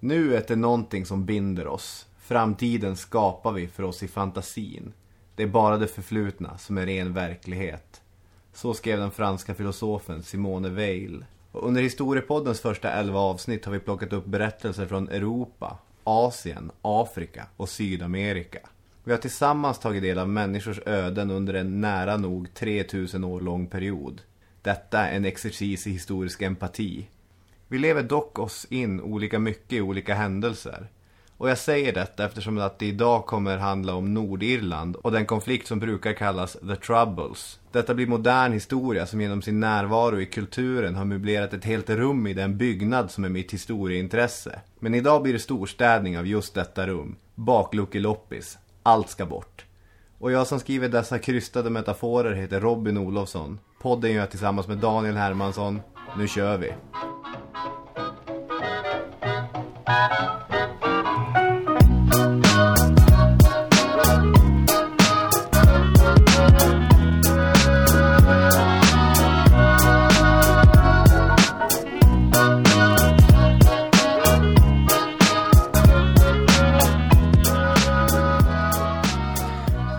Nuet är någonting som binder oss. Framtiden skapar vi för oss i fantasin. Det är bara det förflutna som är ren verklighet. Så skrev den franska filosofen Simone Weil. Och under historiepoddens första elva avsnitt har vi plockat upp berättelser från Europa, Asien, Afrika och Sydamerika. Vi har tillsammans tagit del av människors öden under en nära nog 3000 år lång period. Detta är en exercis i historisk empati. Vi lever dock oss in olika mycket i olika händelser. Och jag säger detta eftersom att det idag kommer handla om Nordirland och den konflikt som brukar kallas The Troubles. Detta blir modern historia som genom sin närvaro i kulturen har möblerat ett helt rum i den byggnad som är mitt historieintresse. Men idag blir det storstädning av just detta rum. Bakluckeloppis. Allt ska bort. Och jag som skriver dessa krystade metaforer heter Robin Olofsson. Podden gör jag tillsammans med Daniel Hermansson. Nu kör vi!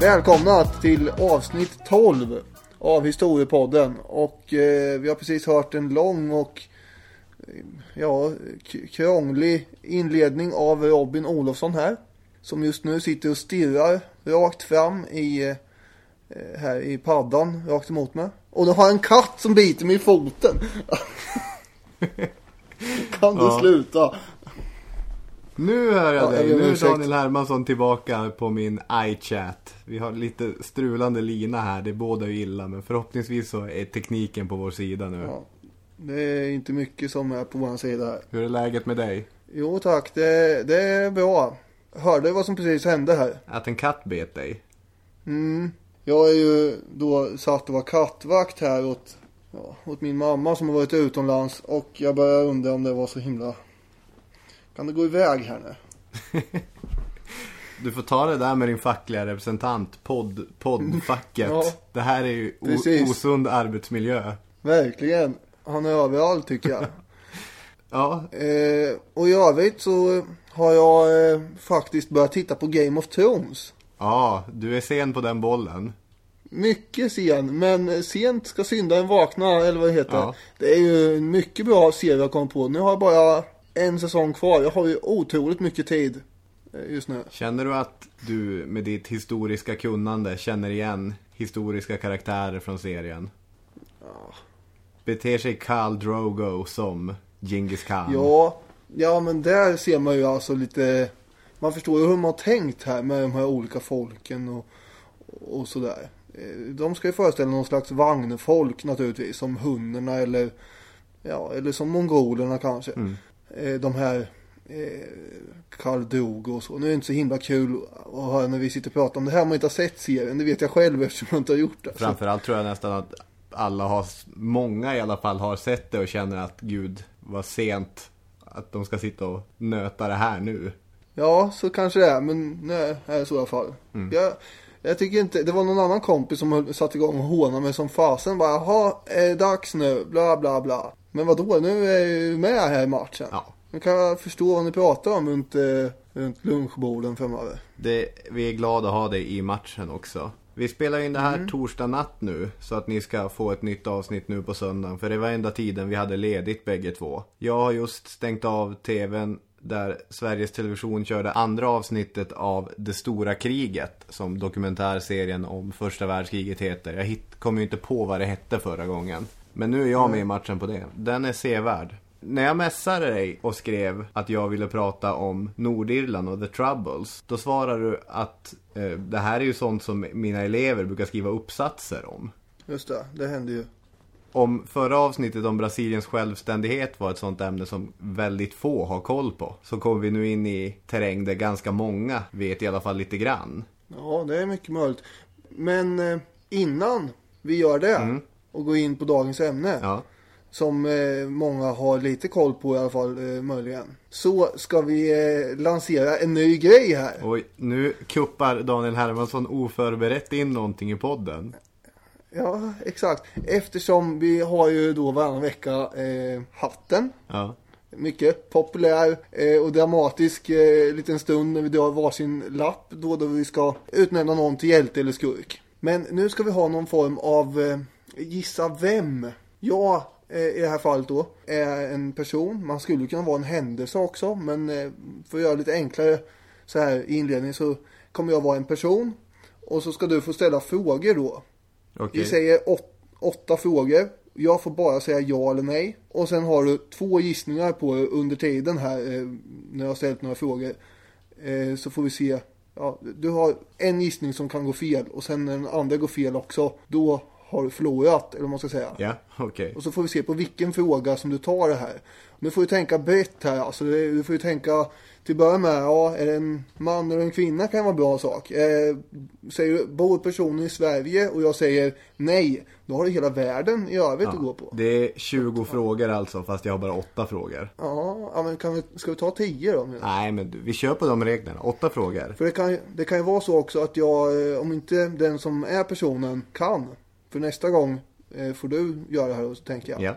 Välkomna till avsnitt 12 av Historiepodden. Och eh, vi har precis hört en lång och eh, ja, krånglig inledning av Robin Olofsson här. Som just nu sitter och stirrar rakt fram i, eh, här i paddan rakt emot mig. Och nu har en katt som biter mig i foten. kan du Ja. sluta? Nu hör jag Ja, dig. jag Nu är. Daniel Hermansson tillbaka på min iChat. Vi har lite strulande lina här. Det är båda ju illa. Men förhoppningsvis så är tekniken på vår sida nu. Ja. Det är inte mycket som är på vår sida här. Hur är läget med dig? Jo tack, det, det är bra. Hörde vad som precis hände här? Att en katt bet dig? Mm. Jag är ju då satt och var kattvakt här åt, ja, åt min mamma som har varit utomlands. Och jag börjar undra om det var så himla... Kan det gå iväg här nu? Du får ta det där med din fackliga representant. Podd, poddfacket. Ja. Det här är ju Precis. osund arbetsmiljö. Verkligen. Han är överallt tycker jag. Ja, eh, och i övrigt så har jag eh, faktiskt börjat titta på Game of Thrones. ja, du är sen på den bollen. Mycket sen, men sent ska syndaren vakna, eller vad det heter. Ja. Det är ju en mycket bra serie jag kom på. Nu har jag bara en säsong kvar. Jag har ju otroligt mycket tid just nu. Känner du att du med ditt historiska kunnande känner igen historiska karaktärer från serien? Beter sig Khal Drogo som Genghis Khan? Ja, ja men där ser man ju alltså lite... Man förstår ju hur man har tänkt här med de här olika folken och, och sådär. Eh, De ska ju föreställa någon slags vagnfolk naturligtvis. Som hunnerna eller, ja, eller som mongolerna kanske. Eh, De här eh, Karl Drogo och så. Nu är det inte så himla kul att höra när vi sitter och pratar om det här om man inte har sett serien. Det vet jag själv eftersom jag inte har gjort det. Framförallt tror jag nästan att alla har, många i alla fall har sett det och känner att gud vad sent att de ska sitta och nöta det här nu. Ja, så kanske det är, men nej, är det så i alla fall. Jag, jag tycker inte, det var någon annan kompis som satte igång och hånade mig som fasen. Bara, jaha, är det dags nu? Bla, bla, bla. Men vadå, nu är jag ju med här i matchen. Ja. Nu kan förstå vad ni pratar om runt, eh, runt lunchborden framöver. Det, vi är glada att ha dig i matchen också. Vi spelar in det här torsdag natt nu så att ni ska få ett nytt avsnitt nu på söndagen. För det var enda tiden vi hade ledigt bägge två. Jag har just stängt av tvn där Sveriges Television körde andra avsnittet av Det stora kriget som dokumentärserien om första världskriget heter. Jag hit, kom ju inte på vad det hette förra gången. Men nu är jag med i matchen på det. Den är sevärd. När jag messade dig och skrev att jag ville prata om Nordirland och The Troubles. Då svarade du att eh, det här är ju sånt som mina elever brukar skriva uppsatser om. Just det, det hände ju. Om förra avsnittet om Brasiliens självständighet var ett sånt ämne som väldigt få har koll på. Så kommer vi nu in i terräng där ganska många vet i alla fall lite grann. Ja, det är mycket möjligt. Men eh, innan vi gör det och går in på dagens ämne. Ja, som eh, många har lite koll på i alla fall eh, möjligen. Så ska vi eh, lansera en ny grej här. Oj, nu kuppar Daniel Hermansson oförberett in någonting i podden. Ja, exakt. Eftersom vi har ju då varannan vecka eh, hatten. Ja. Mycket populär eh, och dramatisk eh, liten stund när vi drar varsin lapp då, då vi ska utnämna någon till hjälte eller skurk. Men nu ska vi ha någon form av gissa vem. Eh, i det här fallet då är en person. Man skulle kunna vara en händelse också men eh, för att göra det lite enklare så här i inledningen så kommer jag vara en person. Och så ska du få ställa frågor då. Okej. Vi säger åt, åtta frågor. Jag får bara säga ja eller nej. Och sen har du två gissningar på under tiden här eh, när jag har ställt några frågor. Eh, så får vi se. Ja, du har en gissning som kan gå fel och sen när den andra går fel också. Då har förlorat, eller vad man ska säga. Ja, okej. Och så får vi se på vilken fråga som du tar det här. Nu får du tänka brett här. Alltså, du får ju tänka till att börja med. Ja, är det en man eller en kvinna kan vara en bra sak. Eh, säger du, bor personen i Sverige och jag säger nej. Då har du hela världen i övrigt att gå på. Det är 20 frågor alltså, fast jag har bara åtta frågor. Ja, ja, men kan vi, ska vi ta tio då? menar jag? Nej, men vi kör på de reglerna. Åtta frågor. För det kan, det kan ju vara så också att jag, eh, om inte den som är personen kan. För nästa gång eh, får du göra det här då, så tänker jag. Ja.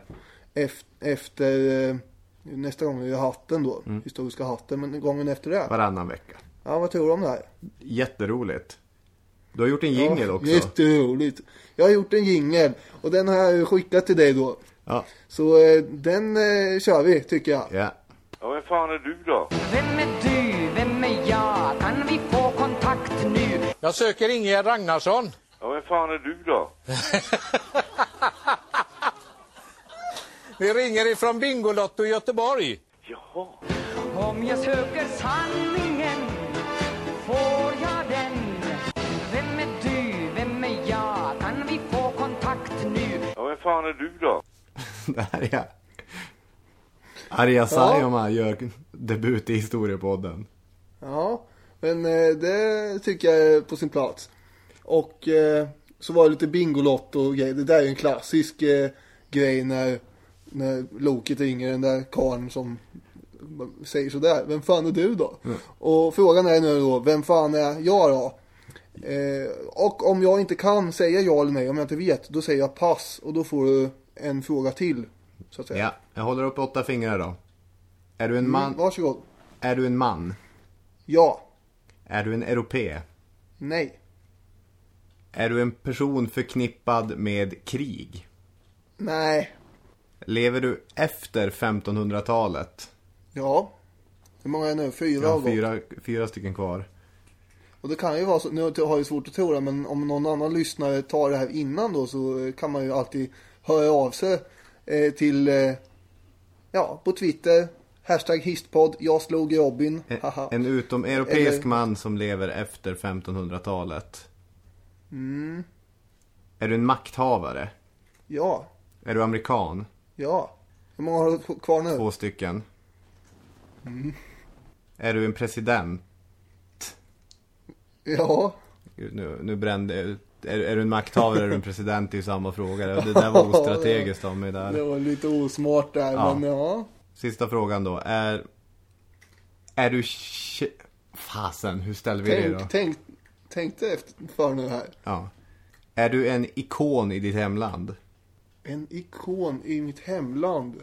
Efter, eh, nästa gång är det hatten då. Mm. Historiska hatten. Men gången efter det. Varannan vecka. Ja, vad tror du om det här? Jätteroligt. Du har gjort en jingel ja, också. Jätteroligt. Jag har gjort en jingel. Och den har jag skickat till dig då. Ja. Så eh, den eh, kör vi tycker jag. ja. Ja, vem fan är du då? Vem är du? Vem är jag? Kan vi få kontakt nu? Jag söker Ingegerd Ragnarsson. Ja, vem fan är du då? Vi ringer ifrån Bingolotto i Göteborg. Jaha. Om jag söker sanningen får jag den. Vem är du? Vem är jag? Kan vi få kontakt nu? Ja, vem fan är du då? Där ja. Arja Saijonmaa gör debut i historiepodden. Ja, men eh, det tycker jag är på sin plats. Och eh, så var det lite Bingolotto och grejer. Det där är ju en klassisk eh, grej när, när Loket ringer den där karln som säger sådär. Vem fan är du då? Och frågan är nu då, vem fan är jag då? Eh, och om jag inte kan säga ja eller nej, om jag inte vet, då säger jag pass. Och då får du en fråga till. Så att säga. Ja, jag håller upp åtta fingrar då. Är du en man? Mm, varsågod. Är du en man? Ja. Är du en europé? Nej. Är du en person förknippad med krig? Nej. Lever du efter 1500-talet? Ja. Hur många är det nu? Fyra avgått. fyra, fyra stycken kvar. Och det kan ju vara så, nu har jag svårt att tro det, men om någon annan lyssnare tar det här innan då så kan man ju alltid höra av sig eh, till, eh, ja, på Twitter. Hashtag histpodd, jag slog Robin. En, en utomeuropeisk Eller- man som lever efter 1500-talet. Mm. Är du en makthavare? Ja, Är du amerikan? ja. Hur många har du kvar nu? Två stycken. Mm. Är du en president? Ja, Gud, Nu, nu brände är, är du en makthavare eller en president? Det är ju samma fråga. Det där var ostrategiskt av mig det där. var lite osmart där, Ja. men ja. Sista frågan då. Är, är du... Fasen, hur ställer vi det då? Tänk, tänk, tänk dig efter för nu här. Ja. Är du en ikon i ditt hemland? En ikon i mitt hemland.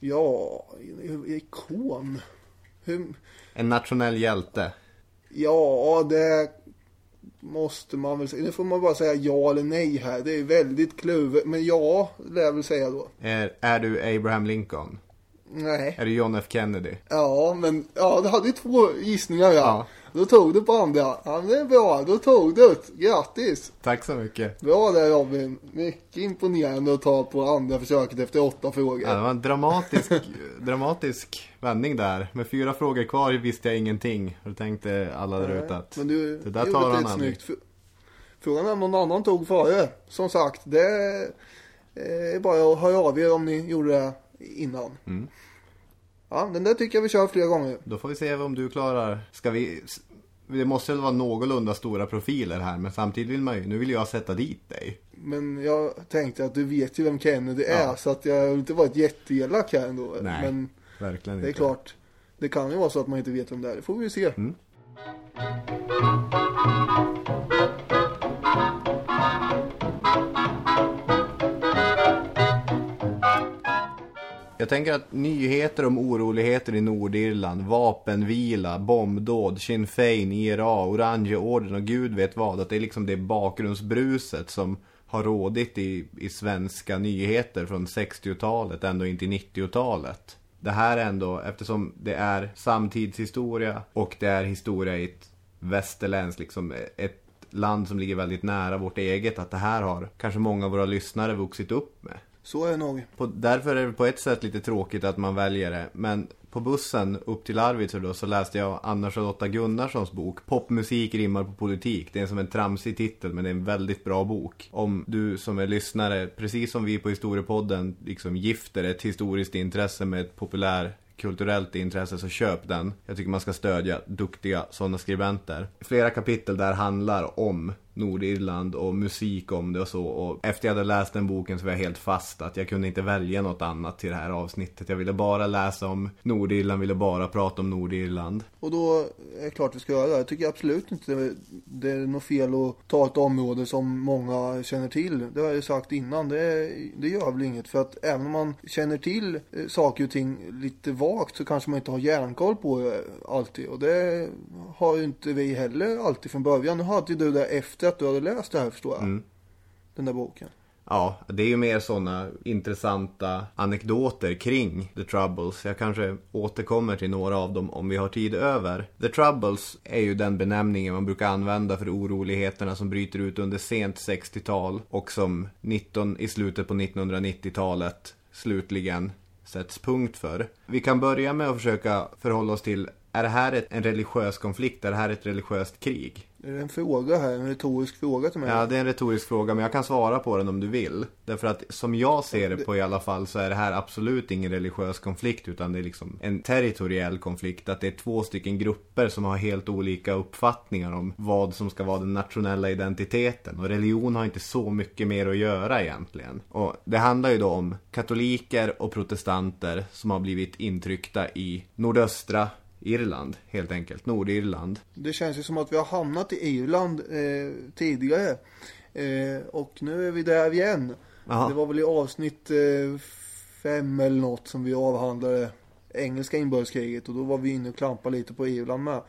Ja, en ikon. Hur, En nationell hjälte? Ja, det måste man väl säga. Nu får man bara säga ja eller nej här. Det är väldigt kluvet. Men ja, lär jag väl säga då. Är, är du Abraham Lincoln? Nej. Är du John F Kennedy? Ja, men ja, du hade ju två gissningar ja. Ja. Då tog du på andra. Ja, det är bra. Då tog du det. Grattis. Tack så mycket. Bra där Robin. Mycket imponerande att ta på andra försöket efter åtta frågor. Ja, det var en dramatisk, dramatisk vändning där. Med fyra frågor kvar visste jag ingenting. Och då tänkte alla där ute att Men du det där tar han aldrig. Frågan är om någon annan tog före. Som sagt, det är bara att höra av er om ni gjorde det innan. Mm. Ja, den där tycker jag vi kör flera gånger. Då får vi se om du klarar. Ska vi... Det måste väl vara någorlunda stora profiler här. Men samtidigt vill man ju... Nu vill jag sätta dit dig. Men jag tänkte att du vet ju vem Kennedy är Ja. så att jag vill inte vara ett jätteelak här ändå. Nej. Men Verkligen det är inte. klart. Det kan ju vara så att man inte vet vem det är. Det får vi ju se. Mm. Jag tänker att nyheter om oroligheter i Nordirland, vapenvila, bombdåd, Sinn Fein, IRA, Orangeorden och gud vet vad. Att det är liksom det bakgrundsbruset som har rådit i, i svenska nyheter från 60-talet ända in till 90-talet. Det här är ändå, eftersom det är samtidshistoria och det är historia i ett västerländskt, liksom ett land som ligger väldigt nära vårt eget, att det här har kanske många av våra lyssnare vuxit upp med. Så är det nog. På, därför är det på ett sätt lite tråkigt att man väljer det. Men på bussen upp till Arvidsjaur då så läste jag Anna-Charlotta Gunnarssons bok Popmusik rimmar på politik. Det är som en tramsig titel men det är en väldigt bra bok. Om du som är lyssnare, precis som vi på Historiepodden, liksom gifter ett historiskt intresse med ett populär kulturellt intresse så köp den. Jag tycker man ska stödja duktiga sådana skribenter. Flera kapitel där handlar om Nordirland och musik om det och så. Och efter jag hade läst den boken så var jag helt fast att jag kunde inte välja något annat till det här avsnittet. Jag ville bara läsa om Nordirland, ville bara prata om Nordirland. Och då är det klart vi ska göra det. Jag tycker absolut inte det- är något fel att ta ett område som många känner till. Det har jag ju sagt innan. Det, det gör väl inget. För att även om man känner till eh, saker och ting lite vagt så kanske man inte har järnkoll på det alltid. Och det har ju inte vi heller alltid från början. Nu hade ju du det efter att du hade läst det här förstår jag. Den där boken. Ja, det är ju mer sådana intressanta anekdoter kring The Troubles. Jag kanske återkommer till några av dem om vi har tid över. The Troubles är ju den benämningen man brukar använda för oroligheterna som bryter ut under sent 60-tal och som 19, i slutet på 1990-talet slutligen sätts punkt för. Vi kan börja med att försöka förhålla oss till är det här ett, en religiös konflikt? Är det här ett religiöst krig? Är det en fråga här? En retorisk fråga till mig? Ja, det är en retorisk fråga, men jag kan svara på den om du vill. Därför att som jag ser det på i alla fall så är det här absolut ingen religiös konflikt, utan det är liksom en territoriell konflikt. Att det är två stycken grupper som har helt olika uppfattningar om vad som ska vara den nationella identiteten. Och religion har inte så mycket mer att göra egentligen. Och det handlar ju då om katoliker och protestanter som har blivit intryckta i nordöstra Irland, helt enkelt. Nordirland. Det känns ju som att vi har hamnat i Irland eh, tidigare. Eh, och nu är vi där igen. Jaha. Det var väl i avsnitt eh, fem eller något som vi avhandlade engelska inbördeskriget. Och då var vi inne och klampade lite på Irland med.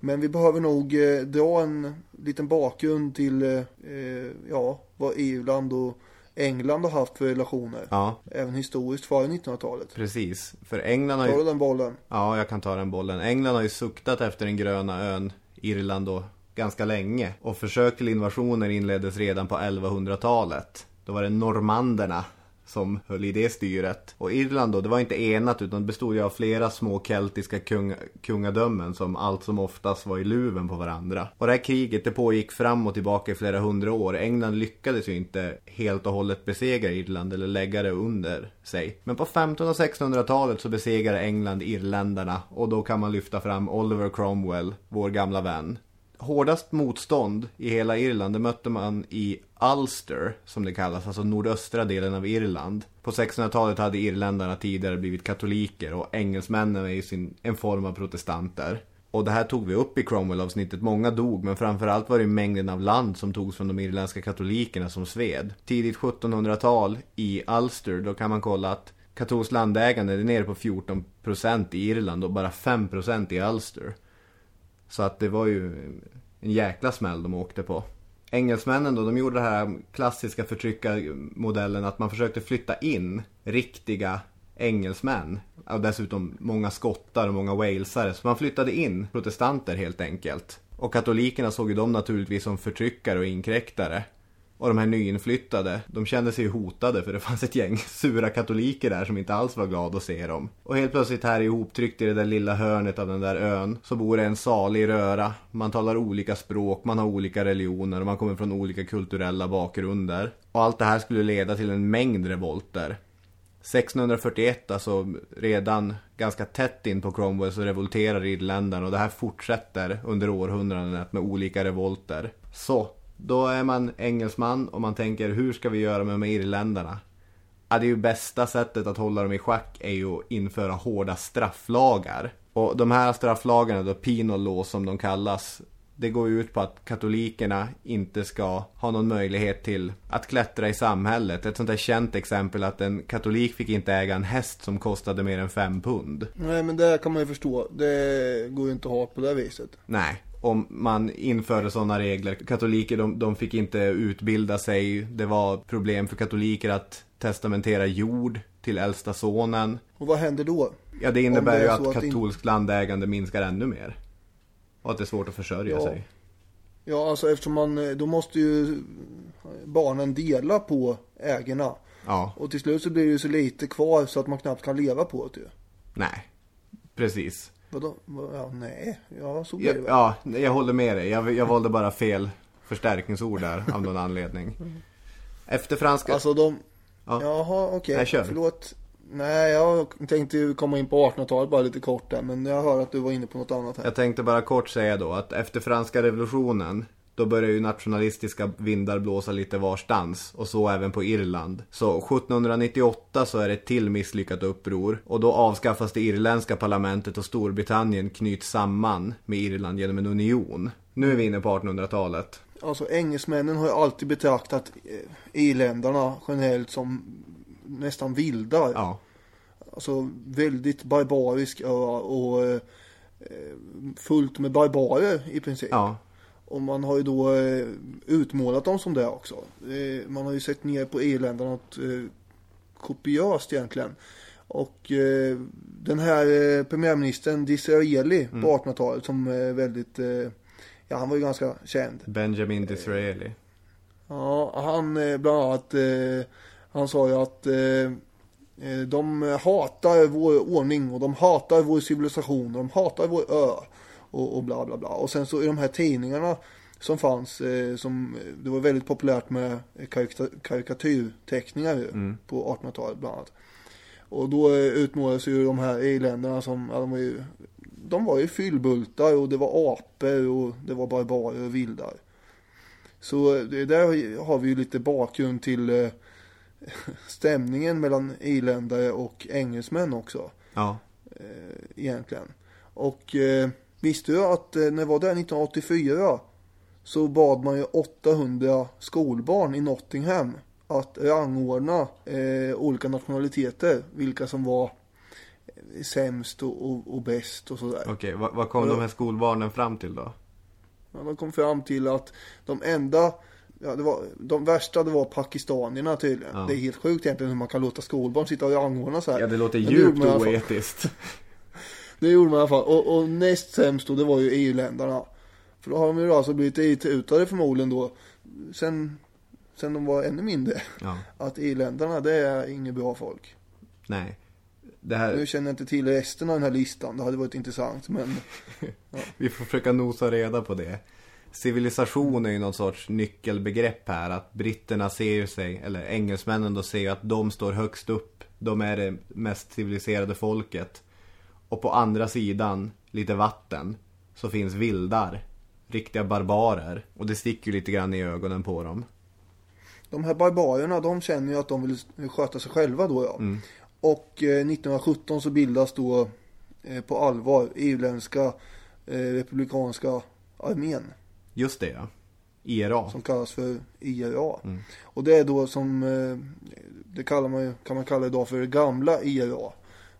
Men vi behöver nog eh, dra en liten bakgrund till eh, eh, ja, vad Irland och England har haft för relationer. Ja, Även historiskt före 1900-talet. precis. För England har ju... Tar du den bollen? Ja, jag kan ta den bollen. England har ju suktat efter den gröna ön Irland då ganska länge. Och försök till invasioner inleddes redan på 1100-talet. Då var det normanderna som höll i det styret. Och Irland då, det var inte enat utan bestod ju av flera små keltiska kung kungadömen som allt som oftast var i luven på varandra. Och det här kriget det pågick fram och tillbaka i flera hundra år. England lyckades ju inte helt och hållet besegra Irland eller lägga det under sig. Men på 1500 och 1600-talet så besegrade England irländarna och då kan man lyfta fram Oliver Cromwell, vår gamla vän. Hårdast motstånd i hela Irland det mötte man i Ulster, som det kallas, alltså nordöstra delen av Irland. På 1600-talet hade irländarna tidigare blivit katoliker och engelsmännen är ju sin, en form av protestanter. Och det här tog vi upp i Cromwell-avsnittet. Många dog, men framförallt var det mängden av land som togs från de irländska katolikerna som sved. Tidigt 1700-tal i Ulster, då kan man kolla att katolskt landägande är nere på 14% i Irland och bara 5% i Ulster. Så att det var ju en jäkla smäll de åkte på. Engelsmännen då, de gjorde den här klassiska förtryckarmodellen att man försökte flytta in riktiga engelsmän. Och dessutom många skottar och många walesare. Så man flyttade in protestanter helt enkelt. Och katolikerna såg ju dem naturligtvis som förtryckare och inkräktare. Och de här nyinflyttade, de kände sig ju hotade för det fanns ett gäng sura katoliker där som inte alls var glada att se dem. Och helt plötsligt här ihoptryckt i det där lilla hörnet av den där ön så bor det en salig röra. Man talar olika språk, man har olika religioner och man kommer från olika kulturella bakgrunder. Och allt det här skulle leda till en mängd revolter. 1641, alltså redan ganska tätt in på Cromwell så revolterar irländarna och det här fortsätter under århundraden med olika revolter. Så, då är man engelsman och man tänker hur ska vi göra med de här irländarna? Ja, det är ju bästa sättet att hålla dem i schack är ju att införa hårda strafflagar. Och de här strafflagarna då, penal law som de kallas, det går ju ut på att katolikerna inte ska ha någon möjlighet till att klättra i samhället. Ett sånt där känt exempel att en katolik fick inte äga en häst som kostade mer än fem pund. Nej men det kan man ju förstå. Det går ju inte att ha på det viset. Nej, om man införde sådana regler. Katoliker de, de fick inte utbilda sig. Det var problem för katoliker att testamentera jord till äldsta sonen. Och vad händer då? Ja, det innebär det ju att att in- katolskt landägande minskar ännu mer. Och att det är svårt att försörja Ja. sig. Ja alltså eftersom man, eh, då måste ju barnen dela på ägorna. Ja, Och till slut så blir det ju så lite kvar så att man knappt kan leva på det ju. nej. Precis. Vadå? Vad- Ja, nej. Ja, så blir det väl. ja, jag håller med dig. Jag, jag valde bara fel förstärkningsord där av någon anledning. Efter franska... Alltså de... Ja. Jaha, okej. Nej, kör. Förlåt. Nej, jag tänkte ju komma in på 1800-talet bara lite kort där. Men jag hör att du var inne på något annat här. Jag tänkte bara kort säga då att efter franska revolutionen då började ju nationalistiska vindar blåsa lite varstans och så även på Irland. Så 1798 så är det ett till misslyckat uppror och då avskaffas det irländska parlamentet och Storbritannien knyts samman med Irland genom en union. Nu är vi inne på 1800-talet. Alltså engelsmännen har ju alltid betraktat eh, irländarna generellt som nästan vildar. Ja, Alltså väldigt barbarisk ö och eh, fullt med barbarer i princip. ja, Och man har ju då eh, utmålat dem som det också. Eh, man har ju sett ner på irländarna något eh, kopiöst egentligen. Och eh, den här eh, premiärministern Disraeli Mm. på 1800-talet som är väldigt, ja han var ju ganska känd. Benjamin Disraeli. Ja, han bland annat, han sa ju att de hatar vår ordning och de hatar vår civilisation och de hatar vår ö. Och, och bla bla bla. Och sen så i de här tidningarna som fanns, eh, som, det var väldigt populärt med karika- karikatyrteckningar ju, på 1800-talet bland annat. Och då eh, utmålades ju de här irländarna som, ja, de var ju, de var ju fyllbultar och det var apor och det var barbarer och vildar. Så eh, det där har vi ju lite bakgrund till eh, stämningen mellan irländare och engelsmän också Ja, egentligen. Och eh, visste du att eh, när var där 1984 så bad man ju 800 skolbarn i Nottingham att rangordna eh, olika nationaliteter, vilka som var eh, sämst och, och, och bäst och sådär. okej. Vad, vad kom de här skolbarnen fram till då? Ja, de kom fram till att de enda Ja, det var, de värsta det var pakistanierna tydligen. Ja. Det är helt sjukt egentligen hur man kan låta skolbarn sitta och rangordna så här. Ja, det låter djupt oetiskt. Det gjorde man i alla fall. Och, och näst sämst då, det var ju EU-länderna. För då har de ju alltså blivit ututade förmodligen då. Sen, sen de var ännu mindre. Ja, Att EU-länderna, det är inget bra folk. nej. Här... Nu känner jag inte till resten av den här listan. Det hade varit intressant. Men Vi får försöka nosa reda på det. Civilisation är ju någon sorts nyckelbegrepp här. Att britterna ser ju sig, eller engelsmännen då ser ju att de står högst upp. De är det mest civiliserade folket. Och på andra sidan, lite vatten, så finns vildar. Riktiga barbarer. Och det sticker ju lite grann i ögonen på dem. de här barbarerna, de känner ju att de vill sköta sig själva då ja. Och eh, 1917 så bildas då eh, på allvar EU-ländska eh, republikanska armén. Just det ja. IRA. som kallas för IRA. Och det är då som, eh, det kallar man, ju- kan man kalla idag för det gamla IRA.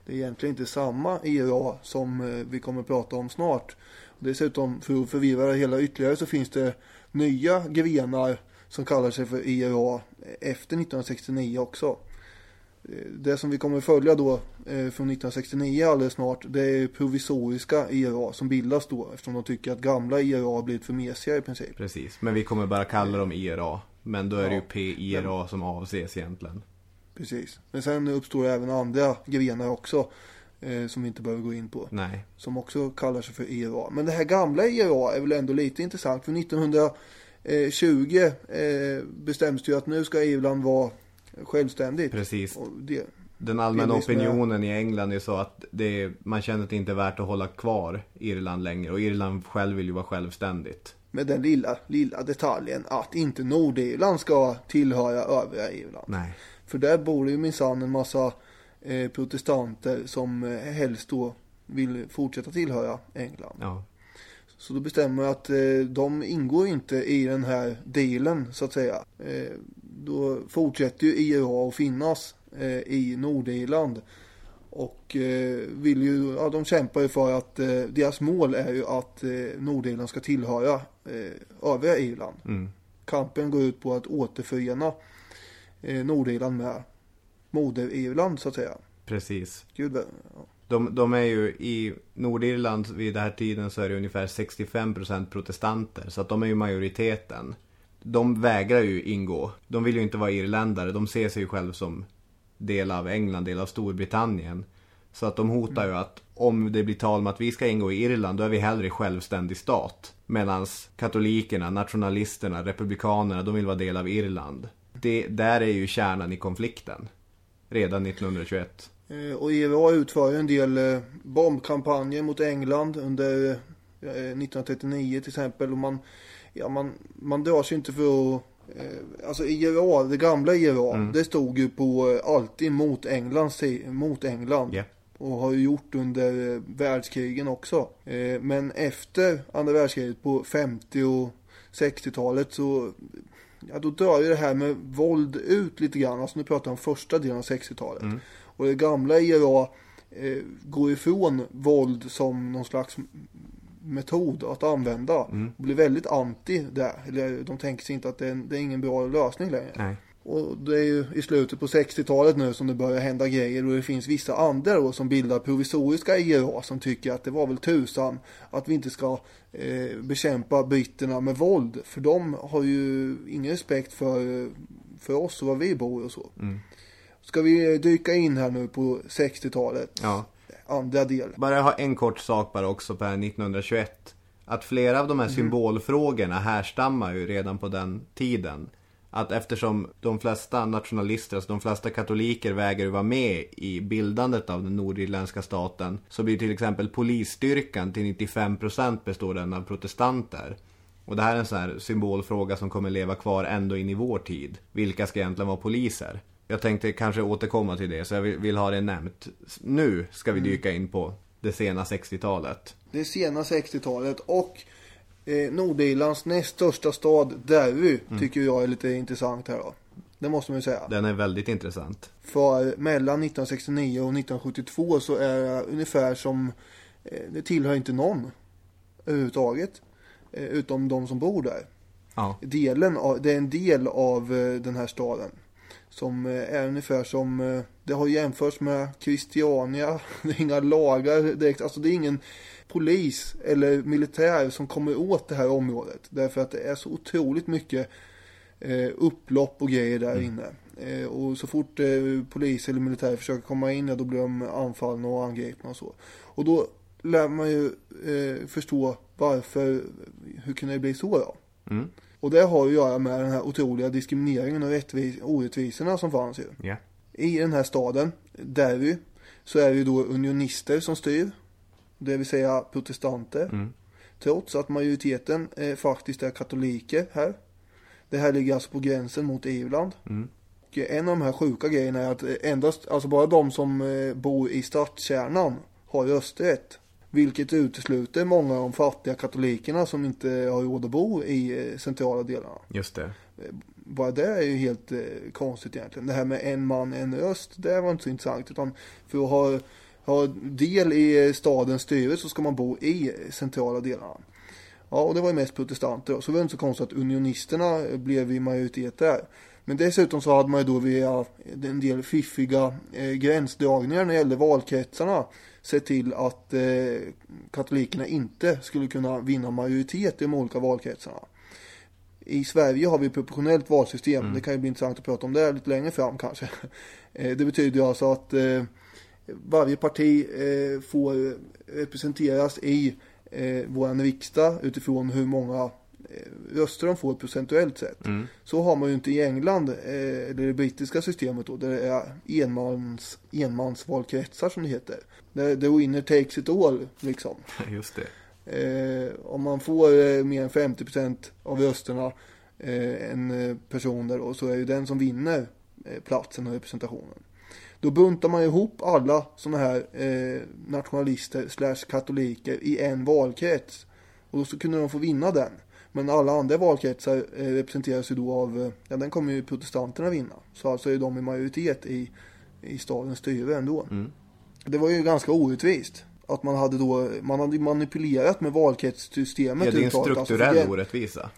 Det är egentligen inte samma IRA som eh, vi kommer att prata om snart. Dessutom, för att förvirra det hela ytterligare, så finns det nya grenar som kallar sig för IRA efter 1969 också. Eh, Det som vi kommer att följa då eh, från 1969 alldeles snart, det är provisoriska IRA som bildas då eftersom de tycker att gamla IRA har blivit för mesiga i princip. Precis. Men vi kommer bara kalla dem IRA. Men då är det ju. PIRA som avses egentligen. Precis. Men sen uppstår även andra grenar också. Eh, som vi inte behöver gå in på. Nej. Som också kallar sig för IRA. Men det här gamla IRA är väl ändå lite intressant. För 1920 eh, bestäms det ju att nu ska Irland vara självständigt. Precis. Det, Den allmänna Delvis med- opinionen i England är så att det man känner att det inte är värt att hålla kvar Irland längre. Och Irland själv vill ju vara självständigt. Med den lilla, lilla detaljen att inte Nordirland ska tillhöra övriga Irland. Nej. För där bor det ju minsann en massa eh, protestanter som eh, helst då vill fortsätta tillhöra England. Ja. Så då bestämmer att eh, de ingår inte i den här dealen så att säga. Eh, då fortsätter ju IRA att finnas eh, i Nordirland. Och eh, vill ju, ja, de kämpar ju för att eh, deras mål är ju att eh, Nordirland ska tillhöra eh, övriga Irland. Mm. Kampen går ut på att återförena eh, Nordirland med moder-Irland så att säga. Precis. Gud, ja. De, de är ju i Nordirland vid den här tiden så är det ungefär 65% protestanter. Så att de är ju majoriteten. De vägrar ju ingå. De vill ju inte vara irländare. De ser sig ju själv som del av England, del av Storbritannien. Så att de hotar ju att om det blir tal om att vi ska ingå i Irland, då är vi hellre självständig stat. Medan katolikerna, nationalisterna, republikanerna, de vill vara del av Irland. Det, där är ju kärnan i konflikten. Redan 1921. Eh, Och IRA utför ju en del eh, bombkampanjer mot England under eh, 1939 till exempel. Och man, ja, man, man drar sig inte för att eh, Alltså IRA, det gamla IRA, det stod ju på eh, alltid mot England, si- mot England. Ja. Och har ju gjort under eh, världskrigen också. Eh, Men efter andra världskriget på 50 och 60-talet så Ja då drar ju det här med våld ut lite grann. Alltså nu pratar jag om första delen av 60-talet. Och det gamla IRA eh, går ifrån våld som någon slags metod att använda. Och blir väldigt anti där. Eller de tänker sig inte att det är, det är ingen bra lösning längre. Nej. Och det är ju i slutet på 60-talet nu som det börjar hända grejer och det finns vissa andra då som bildar provisoriska IRA som tycker att det var väl tusan att vi inte ska eh, bekämpa britterna med våld. För de har ju ingen respekt för, för oss och var vi bor och så. Ska vi dyka in här nu på 60-talet? Ja. Andra del. Bara ha en kort sak bara också på det här 1921. Att flera av de här symbolfrågorna härstammar ju redan på den tiden. Att eftersom de flesta nationalister, alltså de flesta katoliker vägrar vara med i bildandet av den nordirländska staten. Så blir till exempel polisstyrkan till 95% består den av protestanter. Och det här är en sån här symbolfråga som kommer leva kvar ändå in i vår tid. Vilka ska egentligen vara poliser? Jag tänkte kanske återkomma till det, så jag vill, vill ha det nämnt. Nu ska vi dyka in på det sena 60-talet. Det sena 60-talet och eh, Nordirlands näst största stad Derry tycker jag är lite intressant här då. Det måste man ju säga. Den är väldigt intressant. För mellan 1969 och 1972 så är det ungefär som, eh, det tillhör inte någon överhuvudtaget. Eh, utom de som bor där. Ja. Delen av, det är en del av eh, den här staden. Som eh, är ungefär som, eh, det har jämförts med Christiania. Det är inga lagar direkt, alltså det är ingen polis eller militär som kommer åt det här området. Därför att det är så otroligt mycket eh, upplopp och grejer där inne. Eh, och så fort eh, polis eller militär försöker komma in, ja, då blir de anfallna och angripna och så. Och då lär man ju eh, förstå varför, hur kan det bli så då? Mm. Och det har ju att göra med den här otroliga diskrimineringen och rättvis, orättvisorna som fanns ju. Ja. I den här staden, Derry, så är det ju då unionister som styr. Det vill säga protestanter. Mm. Trots att majoriteten eh, faktiskt är katoliker här. Det här ligger alltså på gränsen mot Irland. Mm. Och en av de här sjuka grejerna är att eh, endast, alltså bara de som eh, bor i stadskärnan har rösträtt. Vilket utesluter många av de fattiga katolikerna som inte har råd att bo i eh, centrala delarna. Just det. Bara det är ju helt eh, konstigt egentligen. Det här med en man, en röst, det var inte så intressant. Utan för att ha, ha del i stadens styre så ska man bo i centrala delarna. Ja, och det var ju mest protestanter. Så det var inte så konstigt att unionisterna blev i majoritet där. Men dessutom så hade man ju då via en del fiffiga eh, gränsdragningar när det gällde valkretsarna sett till att eh, katolikerna inte skulle kunna vinna majoritet i de olika valkretsarna. I Sverige har vi proportionellt valsystem. Det kan ju bli intressant att prata om det lite längre fram kanske. Eh, Det betyder ju alltså att varje parti eh, får representeras i eh, våran riksdag utifrån hur många eh, röster de får procentuellt sett. Så har man ju inte i England, eh, eller det brittiska systemet då, där det är enmans, enmansvalkretsar som det heter. Där the winner takes it all, liksom. Just det. Eh, om man får eh, mer än 50% av rösterna eh, en eh, person där då, så är det den som vinner eh, platsen och representationen. Då buntar man ihop alla sådana här eh, nationalister slash katoliker i en valkrets. Och då så kunde de få vinna den. Men alla andra valkretsar eh, representeras ju då av, eh, ja den kommer ju protestanterna vinna. Så alltså är de i majoritet i, i stadens styre ändå. Det var ju ganska orättvist. Att man hade då, man hade manipulerat med valkretssystemet. Ja, det är en. Alltså, strukturell grän- orättvisa.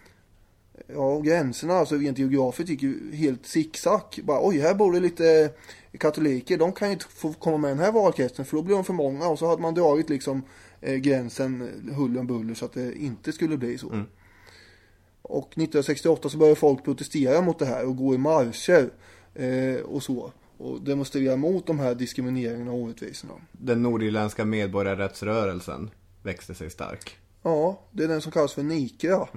Ja, och gränserna alltså rent geografiskt gick ju helt zigzag. Bara oj, här bor det lite katoliker. De kan ju inte få komma med i den här valkretsen för då blir de för många. Och så hade man dragit liksom eh, gränsen huller om buller så att det inte skulle bli så. Och 1968 så började folk protestera mot det här och gå i marscher eh, och så. Och demonstrera mot de här diskrimineringarna och orättvisorna. Den nordirländska medborgarrättsrörelsen växte sig stark. Ja, det är den som kallas för NICRA.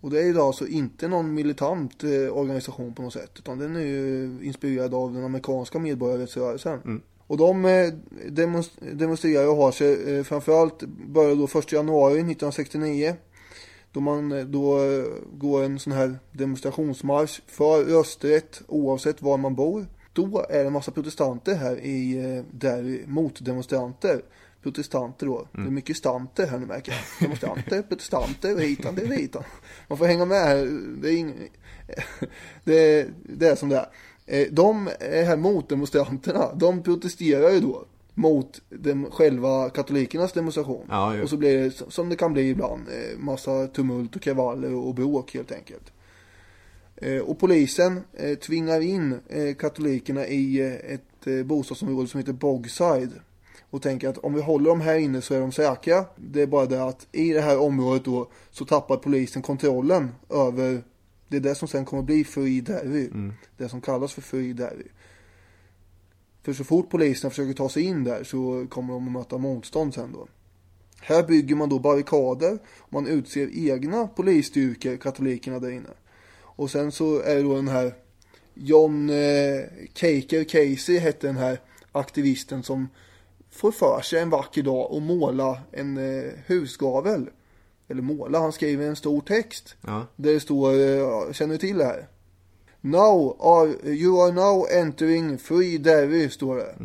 Och det är idag alltså inte någon militant eh, organisation på något sätt. Utan den är ju inspirerad av den amerikanska medborgarrättsrörelsen. Och de eh, demonst- demonstrerar och har sig eh, framförallt började då 1 januari 1969. Då man då går en sån här demonstrationsmarsch för rösträtt oavsett var man bor. Då är det en massa protestanter här i där motdemonstranter. Protestanter då. Det är mycket stanter här nu märker jag. Demonstranter, protestanter och hitan, det är hitan. Man får hänga med här. Det är, ing... det, det är som det är. Eh, De är här motdemonstranterna. De protesterar ju då mot dem, själva katolikernas demonstration. Ja, och så blir det som det kan bli ibland. eh, Massa tumult och kravaller och bråk helt enkelt. Eh, Och polisen tvingar in katolikerna i ett bostadsområde som heter Bogside. Och tänker att om vi håller dem här inne så är de säkra. Det är bara det att i det här området då så tappar polisen kontrollen över det är det som sen kommer bli Free Derry. Det som kallas för Free Derry. För så fort polisen försöker ta sig in där så kommer de att möta motstånd sen då. Här bygger man då barrikader. Man utser egna polisstyrkor, katolikerna där inne. Och sen så är det då den här John eh, Caker Casey hette den här aktivisten som får för sig en vacker dag att måla en eh, husgavel. Eller måla, han skriver en stor text. Ja. Där det står, eh, känner du till det här? Now are, you are now entering free Derry, står det.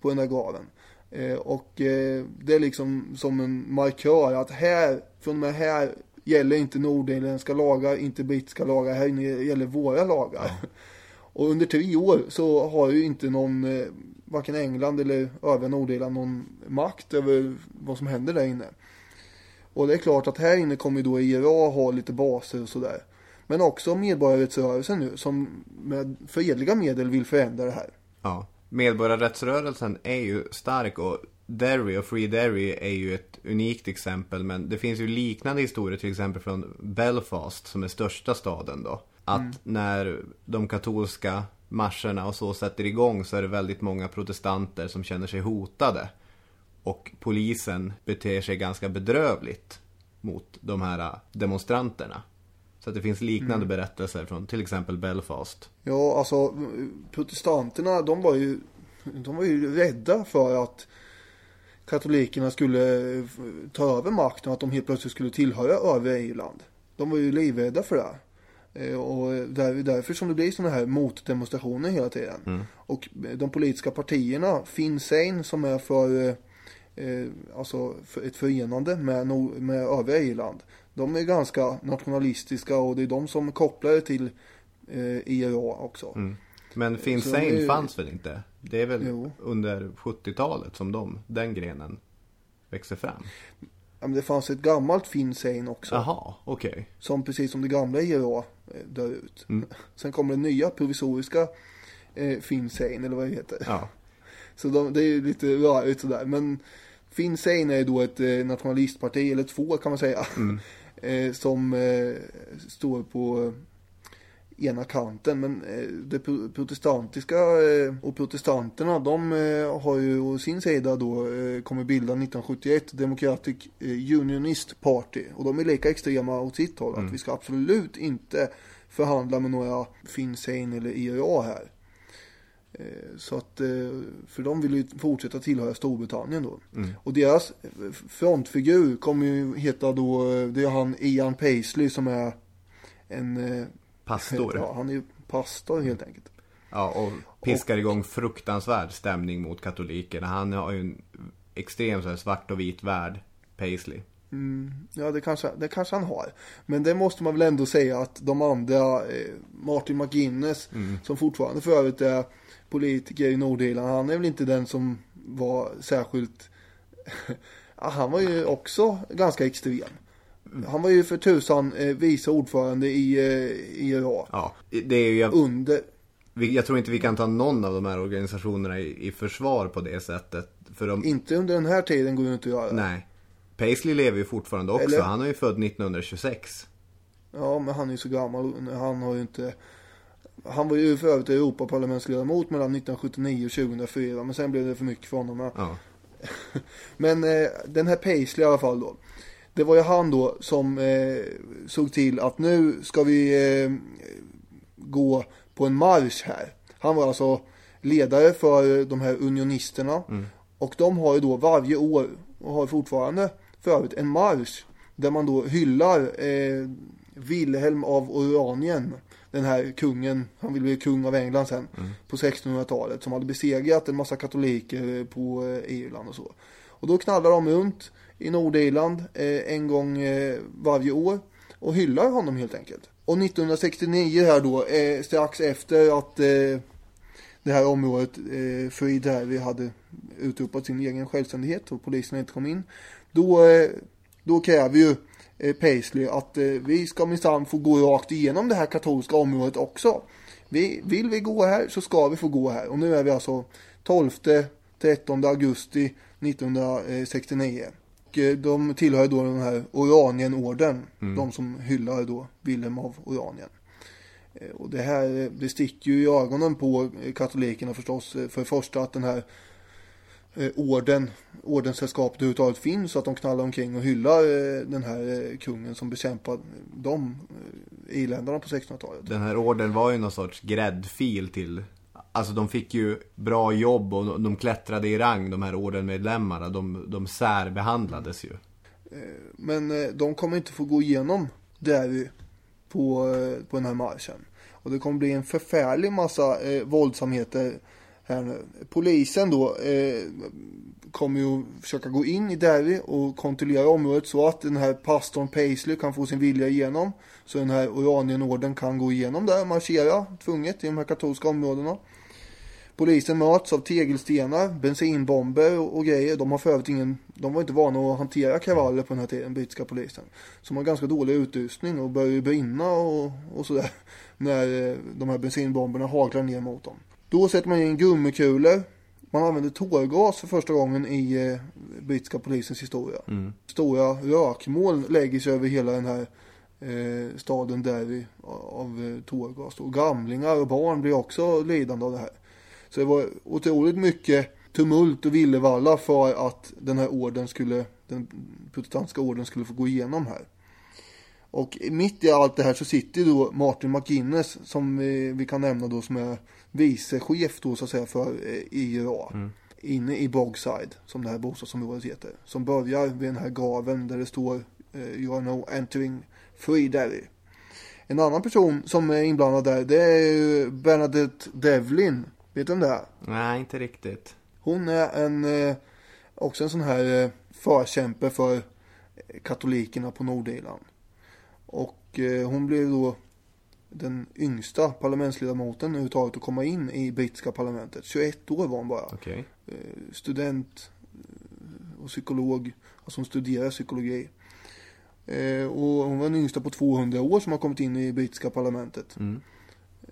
På den där gaveln. Eh, och eh, det är liksom som en markör att här, från och med här gäller inte nordirländska lagar, inte brittiska lagar, här gäller våra lagar. Och under tre år så har ju inte någon, eh, varken England eller övriga Nordirland någon makt över vad som händer där inne. Och det är klart att här inne kommer ju då IRA ha lite baser och sådär. Men också medborgarrättsrörelsen nu som med fredliga medel vill förändra det här. Ja. Medborgarrättsrörelsen är ju stark och Derry och Free Derry är ju ett unikt exempel men det finns ju liknande historier till exempel från Belfast som är största staden då. Att när de katolska marscherna och så sätter igång så är det väldigt många protestanter som känner sig hotade. Och polisen beter sig ganska bedrövligt mot de här demonstranterna. Så att det finns liknande berättelser från till exempel Belfast. Ja, alltså protestanterna de var ju, de var ju rädda för att katolikerna skulle eh, ta över makten och att de helt plötsligt skulle tillhöra övriga Irland. De var ju livrädda för det. Eh, Och där, därför som det blir sådana här motdemonstrationer hela tiden. Och de politiska partierna, Finn Fein som är för, eh, eh, alltså för ett förenande med, med övriga Irland. De är ganska nationalistiska och det är de som kopplar det till eh, IRA också. Men Finn de är- fanns väl inte? Det är väl Jo. under 70-talet som de, den grenen växer fram? Men det fanns ett gammalt Fein också. Jaha, okej. Som precis som det gamla IRA eh, dör ut. Mm. Sen kommer det nya provisoriska eh, Fein eller vad det heter. Ja. Så de, det är ju lite rörigt sådär. Men Fein är ju då ett eh, nationalistparti, eller två kan man säga. eh, som eh, står på ena kanten. Men eh, det pro- protestantiska eh, och protestanterna de eh, har ju å sin sida då kommit bilda 1971 Democratic Unionist Party. Och de är lika extrema åt sitt håll. Att vi ska absolut inte förhandla med några Finn Fein eller IRA här. Så att, för de vill ju fortsätta tillhöra Storbritannien då. Mm. Och deras frontfigur kommer ju heta då, det är han Ian Paisley som är en, Pastor. ja han är ju pastor helt enkelt. Ja, och piskar igång fruktansvärd stämning mot katolikerna. Han har ju en extrem så här, svart och vit värld, Paisley. Ja, det kanske, det kanske han har. Men det måste man väl ändå säga att de andra, eh, Martin McGuinness, som fortfarande för övrigt är politiker i Nordirland, han är väl inte den som var särskilt, han var ju också ganska extrem. Han var ju för tusan eh, vice ordförande i eh, IRA. Ja, det är ju, Under, jag tror inte vi kan ta någon av de här organisationerna i, i försvar på det sättet. För de, inte under den här tiden går det inte att göra. nej. Paisley lever ju fortfarande också. Eller? Han är ju född 1926. Ja, men han är ju så gammal. Han har ju inte... Han var ju för övrigt Europaparlamentsledamot mellan 1979 och 2004. Men sen blev det för mycket för honom. Ja. Men eh, den här Paisley i alla fall då. Det var ju han då som eh, såg till att nu ska vi eh, gå på en marsch här. Han var alltså ledare för de här unionisterna. Och de har ju då varje år, och har fortfarande för övrigt, en marsch. Där man då hyllar eh, Wilhelm av Oranien. Den här kungen, han ville bli kung av England sen. På 1600-talet. Som hade besegrat en massa katoliker på eh, Irland och så. Och då knallar de runt i Nordirland eh, en gång eh, varje år. Och hyllar honom helt enkelt. Och 1969 här då, eh, strax efter att eh, det här området, eh, Frid här, vi hade utropat sin egen självständighet och polisen inte kom in. Då, eh, då kräver ju eh, Paisley att eh, vi ska minsann få gå rakt igenom det här katolska området också. Vi, vill vi gå här så ska vi få gå här. Och nu är vi alltså 12-13 augusti 1969. Och eh, de tillhör då den här Oranienorden. De som hyllar då Wilhelm av Oranien. Eh, Och det här eh, det sticker ju i ögonen på katolikerna förstås. För det första att den här orden, ordenssällskapet överhuvudtaget finns. Så att de knallar omkring och hyllar den här kungen som bekämpade de irländarna på 1600-talet. Den här orden var ju någon sorts gräddfil till Alltså de fick ju bra jobb och de klättrade i rang de här ordenmedlemmarna. De, de särbehandlades ju. Eh, men eh, de kommer inte få gå igenom Derry på, eh, på den här marschen. Och det kommer bli en förfärlig massa eh, våldsamheter här nu. Polisen då eh, kommer ju försöka gå in i Derry och kontrollera området så att den här pastorn Paisley kan få sin vilja igenom. Så den här Oranienorden kan gå igenom där och marschera tvunget i de här katolska områdena. Polisen möts av tegelstenar, bensinbomber och, och grejer. De har för övrigt ingen, de var inte vana att hantera kravaller på den här tiden, brittiska polisen. Så de har ganska dålig utrustning och börjar brinna och, och sådär. När eh, de här bensinbomberna haglar ner mot dem. Då sätter man in gummikulor. Man använder tårgas för första gången i eh, brittiska polisens historia. Stora rökmoln lägger sig över hela den här eh, staden Derry av eh, tårgas. Och gamlingar och barn blir också lidande av det här. Så det var otroligt mycket tumult och villevalla för att den här orden skulle, den protestantiska orden skulle få gå igenom här. Och mitt i allt det här så sitter ju då Martin McGuinness som vi, vi kan nämna då som är vicechef då så att säga för eh, IRA. Inne i Bogside som det här bostadsområdet heter. Som börjar vid den här gaven där det står eh, You are now entering Free Derry. En annan person som är inblandad där det är ju Bernadette Devlin. Vet du om det är? Nej, inte riktigt. Hon är en, eh, också en sån här eh, förkämpe för katolikerna på Nordirland. Och eh, hon blev då den yngsta parlamentsledamoten överhuvudtaget att komma in i brittiska parlamentet. 21 år var hon bara. Eh, student och psykolog. Alltså hon studerar psykologi. Och hon var den yngsta på 200 år som har kommit in i brittiska parlamentet. Mm.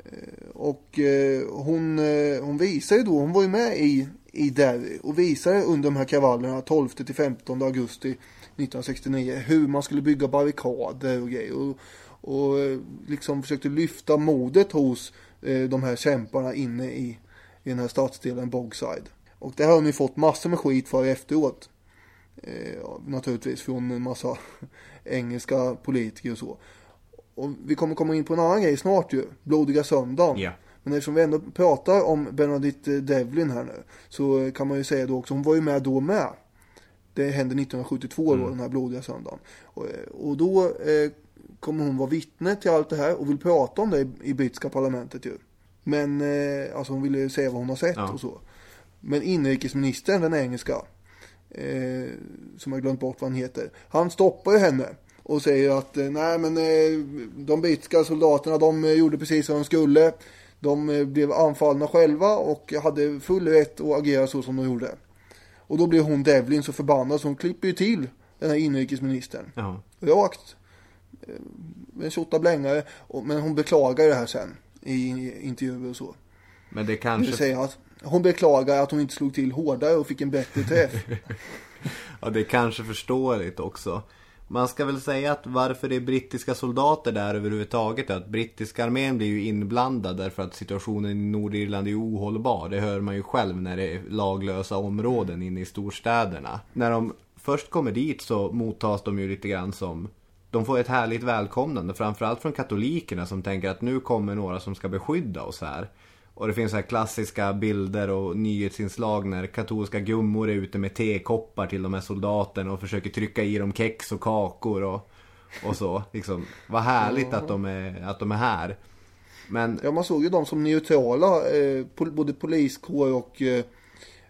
Eh, och eh, hon, eh, hon visar ju då, hon var ju med i, i Derry och visade under de här kravallerna 12 till 15 augusti 1969 hur man skulle bygga barrikader och grejer. Och, och liksom försökte lyfta modet hos de här kämparna inne i, i den här stadsdelen Bogside. Och det här har ni fått massor med skit för efteråt. Eh, naturligtvis från en massa engelska politiker och så. Och vi kommer komma in på en annan grej snart ju. Blodiga söndagen. Ja. Men eftersom vi ändå pratar om Bernadette Devlin här nu. Så kan man ju säga då också, hon var ju med då med. Det hände 1972 då, den här blodiga söndagen. Och, och då eh, kommer hon vara vittne till allt det här och vill prata om det i, i brittiska parlamentet ju. Men eh, alltså hon ville säga vad hon har sett Ja. och så. Men inrikesministern, den engelska, eh, som jag glömt bort vad han heter. Han stoppar ju henne och säger att eh, nej men eh, de brittiska soldaterna de eh, gjorde precis vad de skulle. De blev anfallna själva och hade full rätt att agera så som de gjorde. Och då blir hon Devlin så förbannad så hon klipper ju till den här inrikesministern. Ja. Rakt. En tjottablängare. Och- Men hon beklagar det här sen. I intervjuer och så. Men det Det kanske... vill säga att hon beklagar att hon inte slog till hårdare och fick en bättre träff. Ja, det är kanske förståeligt också. Man ska väl säga att varför det är brittiska soldater där överhuvudtaget är att brittiska armén blir ju inblandad därför att situationen i Nordirland är ohållbar. Det hör man ju själv när det är laglösa områden inne i storstäderna. När de först kommer dit så mottas de ju lite grann som de får ett härligt välkomnande, framförallt från katolikerna som tänker att nu kommer några som ska beskydda oss här. Och det finns så här klassiska bilder och nyhetsinslag när katolska gummor är ute med tekoppar till de här soldaterna och försöker trycka i dem kex och kakor och, och så. Liksom, vad härligt att de, är, att de är här. Men Ja, man såg ju dem som neutrala, eh, både poliskår och eh,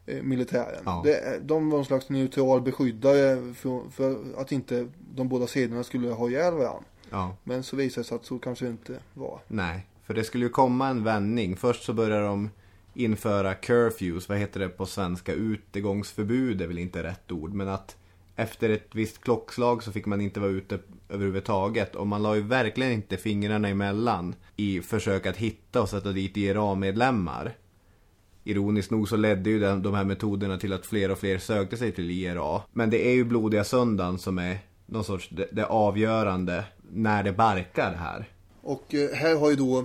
eh, militären. Ja. Det, de var en slags neutral beskyddare för, för att inte de båda sidorna skulle ha ihjäl varandra. ja, Men så visade det sig att så kanske det inte var. nej. För det skulle ju komma en vändning. Först så börjar de införa curfews, vad heter det på svenska? Utegångsförbud är väl inte rätt ord. Men att efter ett visst klockslag så fick man inte vara ute överhuvudtaget. Och man la ju verkligen inte fingrarna emellan i försök att hitta och sätta dit IRA-medlemmar. Ironiskt nog så ledde ju den, de här metoderna till att fler och fler sökte sig till IRA. Men det är ju blodiga söndagen som är någon sorts det, det avgörande när det barkar här. Och eh, här har ju då,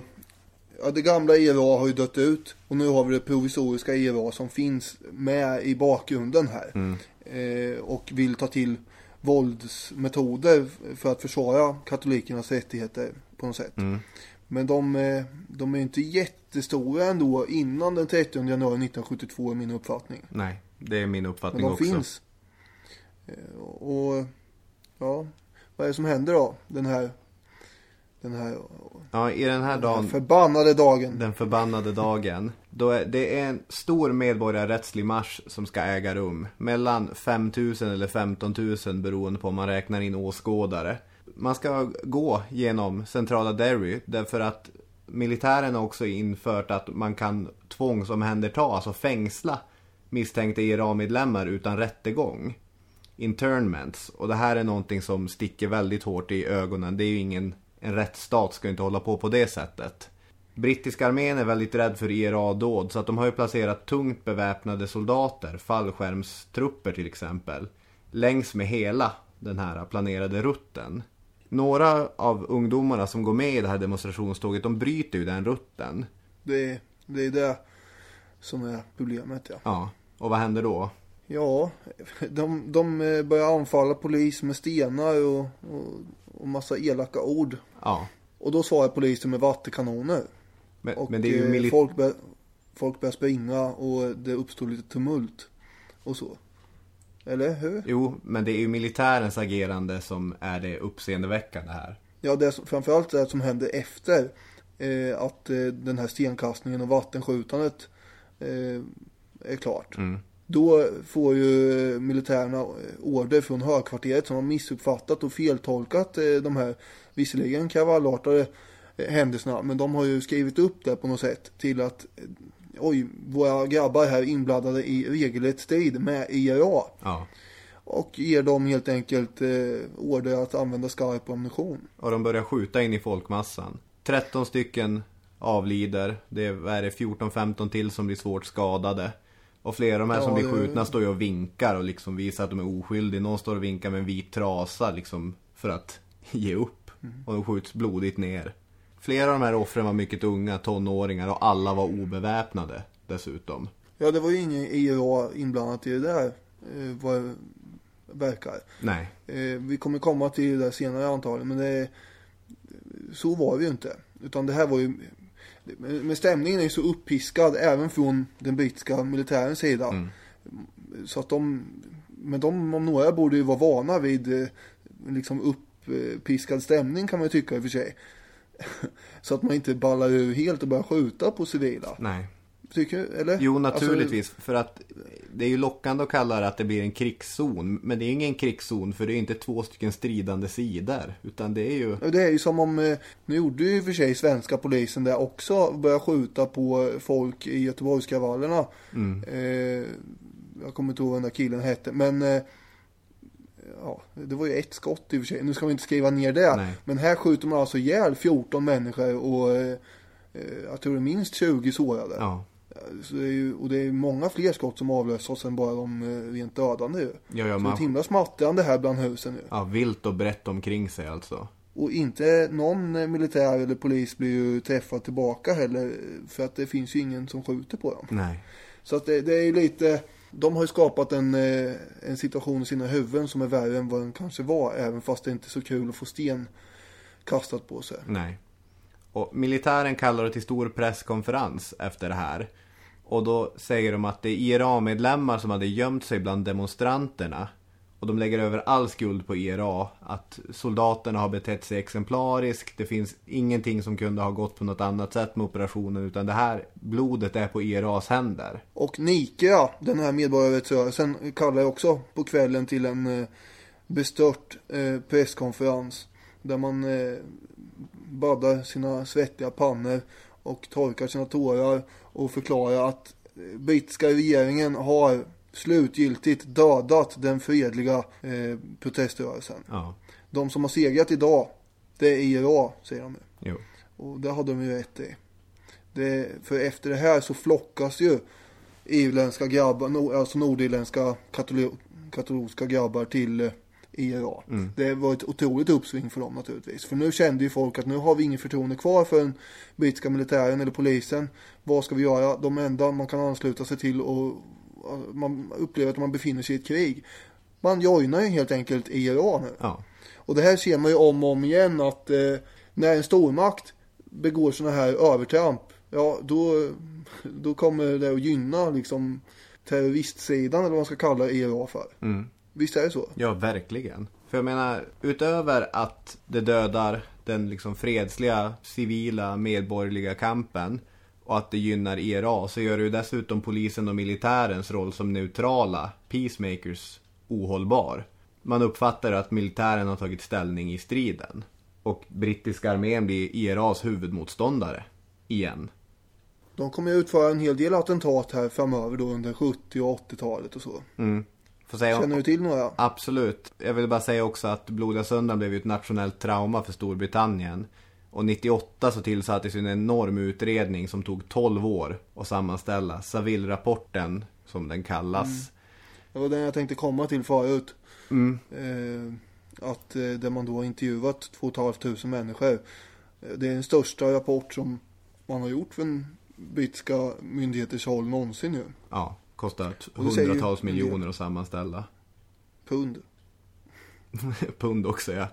ja det gamla IRA har ju dött ut. Och nu har vi det provisoriska IRA som finns med i bakgrunden här. Eh, och vill ta till våldsmetoder för att försvara katolikernas rättigheter på något sätt. Men de, eh, de är inte jättestora ändå innan den 30 januari 1972 är min uppfattning. Nej, det är min Men uppfattning de också. finns. Eh, Och ja, vad är det som händer då? Den här, den här, Ja, i den här den dagen, här förbannade dagen. den förbannade dagen. Då är, det är en stor medborgarrättslig marsch som ska äga rum. Mellan 5000 eller 15 000 beroende på om man räknar in åskådare. Man ska gå genom centrala Derry därför att militären har också infört att man kan tvångsomhänderta, alltså fängsla misstänkta IRA-medlemmar utan rättegång. Internments. Och det här är någonting som sticker väldigt hårt i ögonen. Det är ju ingen, en rättsstat ska inte hålla på på det sättet. Brittiska armén är väldigt rädd för IRA-dåd så att de har ju placerat tungt beväpnade soldater, fallskärmstrupper till exempel, längs med hela den här planerade rutten. Några av ungdomarna som går med i det här demonstrationståget, de bryter ju den rutten. Det, det är det som är problemet ja. Ja, och vad händer då? Ja, de, de eh, börjar anfalla polis med stenar och, och, och massa elaka ord. Ja, Och då svarar polisen med vattenkanoner. men, Och men det är ju eh, milit- folk, bör, folk börjar springa och det uppstår lite tumult. Och så. Eller hur? Jo, men det är ju militärens agerande som är det uppseendeväckande här. Ja, det är framförallt det som händer efter eh, att eh, den här stenkastningen och vattenskjutandet eh, är klart. Då får ju militärerna order från högkvarteret som har missuppfattat och feltolkat eh, de här visserligen kravallartade eh, händelserna. Men de har ju skrivit upp det på något sätt till att eh, oj, våra grabbar här är inblandade i regelrätt strid med IRA. Ja. Och ger dem helt enkelt eh, order att använda skarp ammunition. Och de börjar skjuta in i folkmassan. 13 stycken avlider. Det är, vad är det 14-15 till som blir svårt skadade. Och flera av de här Ja, som blir skjutna står ju och vinkar och liksom visar att de är oskyldiga. Någon står och vinkar med en vit trasa liksom för att ge upp. Och de skjuts blodigt ner. Flera av de här offren var mycket unga, tonåringar och alla var obeväpnade dessutom. Ja, det var ju ingen IRA inblandat i det där, eh, vad det verkar. Nej. Eh, vi kommer komma till det där senare antagligen, men det, så var det ju inte. Utan det här var ju, Men stämningen är ju så uppiskad även från den brittiska militärens sida. Så att de, men de om några borde ju vara vana vid eh, liksom uppiskad stämning kan man ju tycka i och för sig. Så att man inte ballar ur helt och börjar skjuta på civila. Nej. Tycker du? Eller? Jo, Alltså, naturligtvis. för att det är ju lockande att kalla det att det blir en krigszon. Men det är ingen krigszon för det är inte två stycken stridande sidor. Utan det är ju... Det är ju som om, eh, nu gjorde ju för sig svenska polisen det också, började skjuta på folk i Göteborgskravallerna. Eh, jag kommer inte ihåg vad den där killen hette, men eh, ja, det var ju ett skott i och för sig. Nu ska vi inte skriva ner det. Nej. Men här skjuter man alltså ihjäl 14 människor och eh, eh, jag tror det är minst 20 sårade. Ja. Så det är ju, och det är många fler skott som avlösas än bara de eh, rent dödande ju. Ja, ja, Så det är man- ett himla smattrande här bland husen nu. Ja, vilt och brett omkring sig alltså. Och inte någon eh, militär eller polis blir ju träffad tillbaka heller. För att det finns ju ingen som skjuter på dem. Nej. Så att det, det är ju lite, de har ju skapat en, eh, en situation i sina huvuden som är värre än vad den kanske var. Även fast det inte är så kul att få sten kastat på sig. Nej. Och militären kallar det till stor presskonferens efter det här. Och då säger de att det är IRA-medlemmar som hade gömt sig bland demonstranterna. Och de lägger över all skuld på IRA. Att soldaterna har betett sig exemplariskt. Det finns ingenting som kunde ha gått på något annat sätt med operationen. Utan det här blodet är på IRAs händer. Och Nike, den här medborgarrättsrörelsen, kallar jag också på kvällen till en eh, bestört eh, presskonferens. Där man eh, baddar sina svettiga pannor och torkar sina tårar och förklarar att eh, brittiska regeringen har slutgiltigt dödat den fredliga eh, proteströrelsen. Ja, De som har segrat idag, det är IRA, säger de nu. jo. Och det hade de ju rätt i. Det, för efter det här så flockas ju irländska grabbar, alltså nordirländska katolska grabbar till eh, IRA. Det var ett otroligt uppsving för dem naturligtvis. För nu kände ju folk att nu har vi ingen förtroende kvar för den brittiska militären eller polisen. Vad ska vi göra? De enda man kan ansluta sig till och man upplever att man befinner sig i ett krig. Man joinar ju helt enkelt IRA nu. Ja. Och det här ser man ju om och om igen att eh, när en stormakt begår sådana här övertramp, ja då, då kommer det att gynna liksom terroristsidan eller vad man ska kalla IRA för. Visst är det så? Ja, verkligen. För jag menar, utöver att det dödar den liksom fredliga, civila, medborgerliga kampen och att det gynnar IRA så gör det ju dessutom polisen och militärens roll som neutrala peacemakers ohållbar. Man uppfattar att militären har tagit ställning i striden. Och brittiska armén blir IRAs huvudmotståndare. Igen. De kommer ju utföra en hel del attentat här framöver då under 70 och 80-talet och så. Får säga Känner du till några? Absolut. Jag vill bara säga också att blodiga söndagen blev ju ett nationellt trauma för Storbritannien. Och 98 så tillsattes en enorm utredning som tog 12 år att sammanställa. Saville-rapporten, som den kallas. Det var den jag tänkte komma till förut. Eh, att eh, där man då har intervjuat 2 500 människor. Eh, Det är den största rapport som man har gjort från brittiska myndigheters håll någonsin nu. Ja, kostat ju hundratals miljoner att sammanställa. Pund. Pund också ja.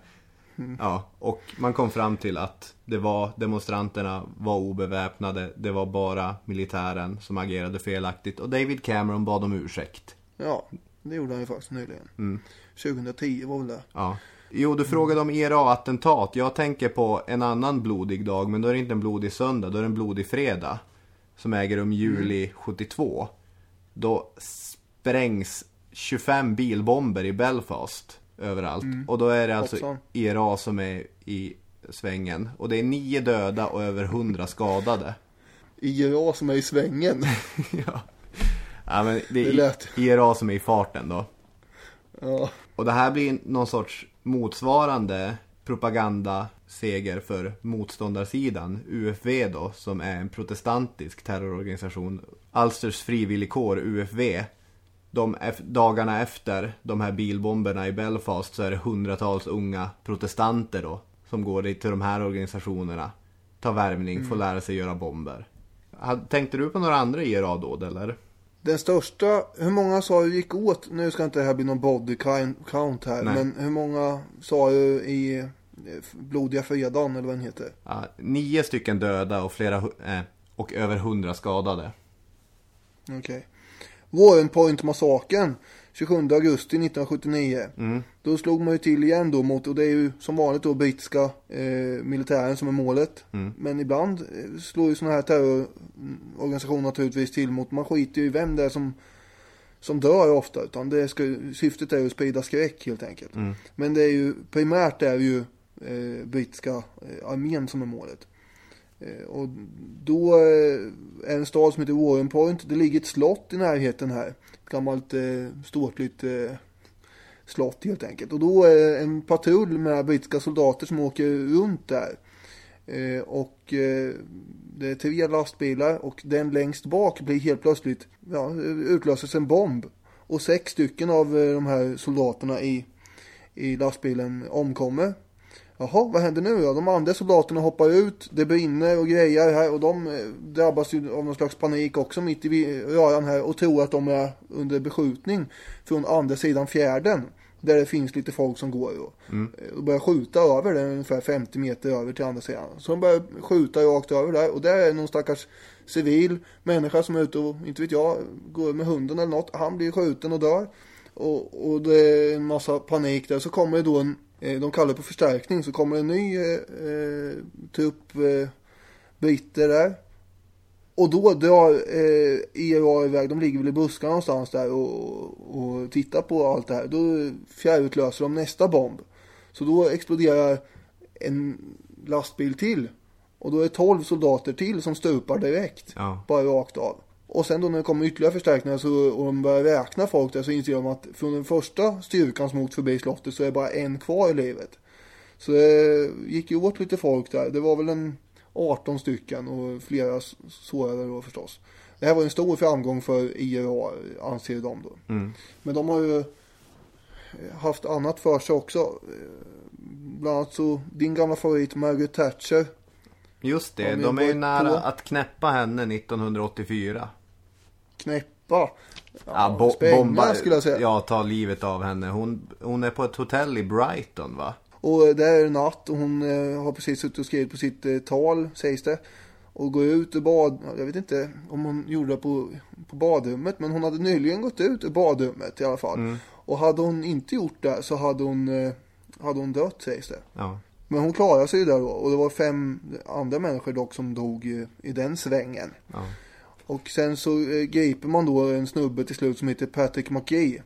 Mm. Ja, och man kom fram till att det var demonstranterna var obeväpnade. Det var bara militären som agerade felaktigt. Och David Cameron bad om ursäkt. Ja, det gjorde han ju faktiskt nyligen. 2010 var väl det. Ja. Jo, du frågade om IRA-attentat. Jag tänker på en annan blodig dag, men då är det inte en blodig söndag, då är det en blodig fredag. Som äger rum juli 72. Då sprängs 25 bilbomber i Belfast överallt. Och då är det alltså Hoppsan. IRA som är i svängen. Och det är nio döda och över 100 skadade. IRA som är i svängen. ja. ja, men det Det är lät- IRA som är i farten då. ja. Och det här blir någon sorts motsvarande propagandaseger för motståndarsidan, UFV då, som är en protestantisk terrororganisation. Ulsters frivilligkår, UFV, de dagarna efter de här bilbomberna i Belfast så är det hundratals unga protestanter då, som går till de här organisationerna, tar värvning, får lära sig göra bomber. Tänkte du på några andra IRA-dåd eller? Den största, hur många sa du gick åt, nu ska inte det här bli någon body count här, Nej. men hur många sa du i eh, blodiga fredagen eller vad den heter. Ja, nio stycken döda och, flera, eh, och över hundra skadade. Okej. Warren Point-massakern 27 augusti 1979. Då slog man ju till igen då mot, och det är ju som vanligt då brittiska eh, militären som är målet. Men ibland eh, slår ju sådana här terrororganisationer naturligtvis till mot, man skiter ju i vem det är som, som dör ofta. Utan det ska, syftet är ju att sprida skräck helt enkelt. Men det är ju, primärt är ju eh, brittiska eh, armén som är målet. Eh, och då eh, är en stad som heter Warren Point. Det ligger ett slott i närheten här. Ett gammalt eh, ståtligt slott helt enkelt. Och då är en patrull med brittiska soldater som åker runt där. Och det är tre lastbilar och den längst bak blir helt plötsligt, ja, utlöses en bomb. Och sex stycken av de här soldaterna i, i lastbilen omkommer. Jaha, vad händer nu då? De andra soldaterna hoppar ut, det brinner och grejer här och de eh, drabbas ju av någon slags panik också mitt i röran här och tror att de är under beskjutning från andra sidan fjärden. Där det finns lite folk som går och, eh, och börjar skjuta över den ungefär 50 meter över till andra sidan. Så de börjar skjuta rakt över där och där är någon stackars civil människa som är ute och, inte vet jag, går med hunden eller något. Han blir skjuten och dör. Och, och det är en massa panik där. Så kommer det då en, de kallar det på förstärkning, så kommer en ny eh, eh, trupp eh, britter där. Och då drar eh, IRA iväg, de ligger väl i buskarna någonstans där och, och tittar på allt det här. Då fjärrutlöser de nästa bomb. Så då exploderar en lastbil till. Och då är 12 soldater till som stupar direkt. Ja. Bara rakt av. Och sen då när det kommer ytterligare förstärkningar så, och de börjar räkna folk där så inser de att från den första styrkan som åkt förbi slottet så är bara en kvar i livet. Så det gick ju åt lite folk där. Det var väl en 18 stycken och flera sårade då förstås. Det här var en stor framgång för IRA anser de då. Men de har ju haft annat för sig också. Bland annat så din gamla favorit Margaret Thatcher. Just det, de är ju nära på? att knäppa henne 1984. Knäppa. Ja, bo- spränga, bomba, skulle jag säga. Ja, ta livet av henne. Hon, hon är på ett hotell i Brighton va? Och där är det natt och hon eh, har precis suttit och skrivit på sitt eh, tal, sägs det. Och går ut ur bad, ja, jag vet inte om hon gjorde det på, på badrummet, men hon hade nyligen gått ut ur badrummet i alla fall. Och hade hon inte gjort det så hade hon, eh, hade hon dött sägs det. Ja. Men hon klarade sig ju där då och det var fem andra människor dock som dog eh, i den svängen. Ja. Och sen så eh, griper man då en snubbe till slut som heter Patrick McGee.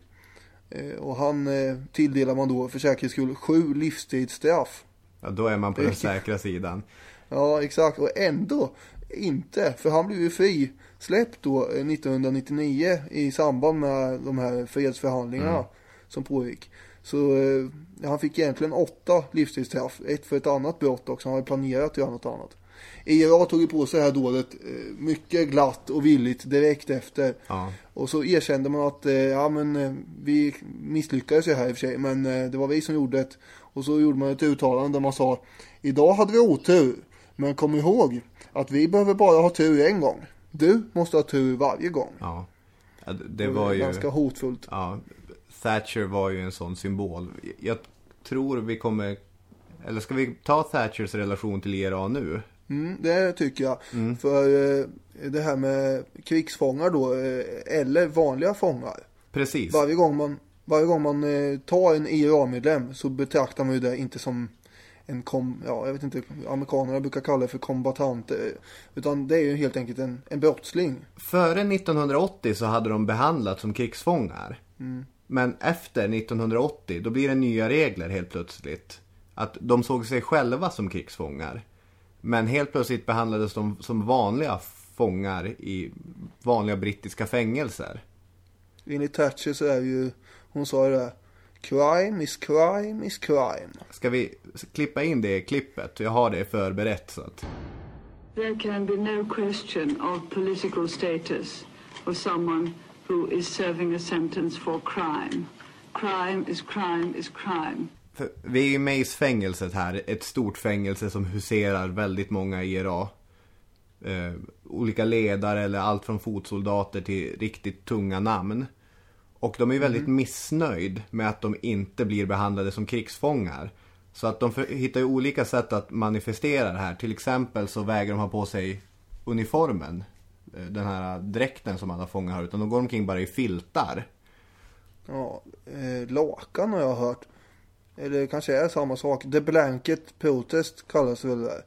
Eh, och han eh, tilldelar man då för säkerhets skull sju livstidsstraff. ja, då är man på den säkra sidan. Ja, exakt. Och ändå inte. För han blev ju fri släppt då eh, 1999 i samband med de här fredsförhandlingarna som pågick. Så eh, han fick egentligen åtta livstidsstraff. Ett för ett annat brott också. Han hade planerat att göra något annat. IRA tog ju på sig det här dådet eh, mycket glatt och villigt direkt efter. Ja. Och så erkände man att eh, ja, men, eh, vi misslyckades ju här i och för sig, men det var vi som gjorde det. Och så gjorde man ett uttalande där man sa Idag hade vi otur, men kom ihåg att vi behöver bara ha tur en gång. Du måste ha tur varje gång. Ja. det, det var ju... Ganska hotfullt. Ja, Thatcher var ju en sån symbol. Jag tror vi kommer... Eller ska vi ta Thatchers relation till IRA nu? Mm, det tycker jag. För eh, det här med krigsfångar då, eh, eller vanliga fångar. Precis. Varje gång man, varje gång man eh, tar en IRA-medlem så betraktar man ju det inte som en kom, ja jag vet inte, amerikanerna brukar kalla det för kombatant. Utan det är ju helt enkelt en, en brottsling. Före 1980 så hade de behandlats som krigsfångar. Men efter 1980 då blir det nya regler helt plötsligt. Att de såg sig själva som krigsfångar. Men helt plötsligt behandlades de som vanliga fångar i vanliga brittiska fängelser. Enligt Thatcher så är ju, hon sa ju det där, crime is crime is crime. Ska vi klippa in det klippet? Jag har det förberett så att... There can be no question of political status of someone who is serving a sentence for crime. Crime is crime is crime. Vi är ju med i fängelset här, ett stort fängelse som huserar väldigt många IRA. Eh, olika ledare eller allt från fotsoldater till riktigt tunga namn. Och de är väldigt missnöjd med att de inte blir behandlade som krigsfångar. Så att de för, hittar ju olika sätt att manifestera det här. Till exempel så vägrar de ha på sig uniformen. eh, Den här dräkten som alla fångar har. Utan de går omkring bara i filtar. Ja, eh, lakan har jag hört. Eller det kanske är samma sak. The Blanket Protest kallas det väl där.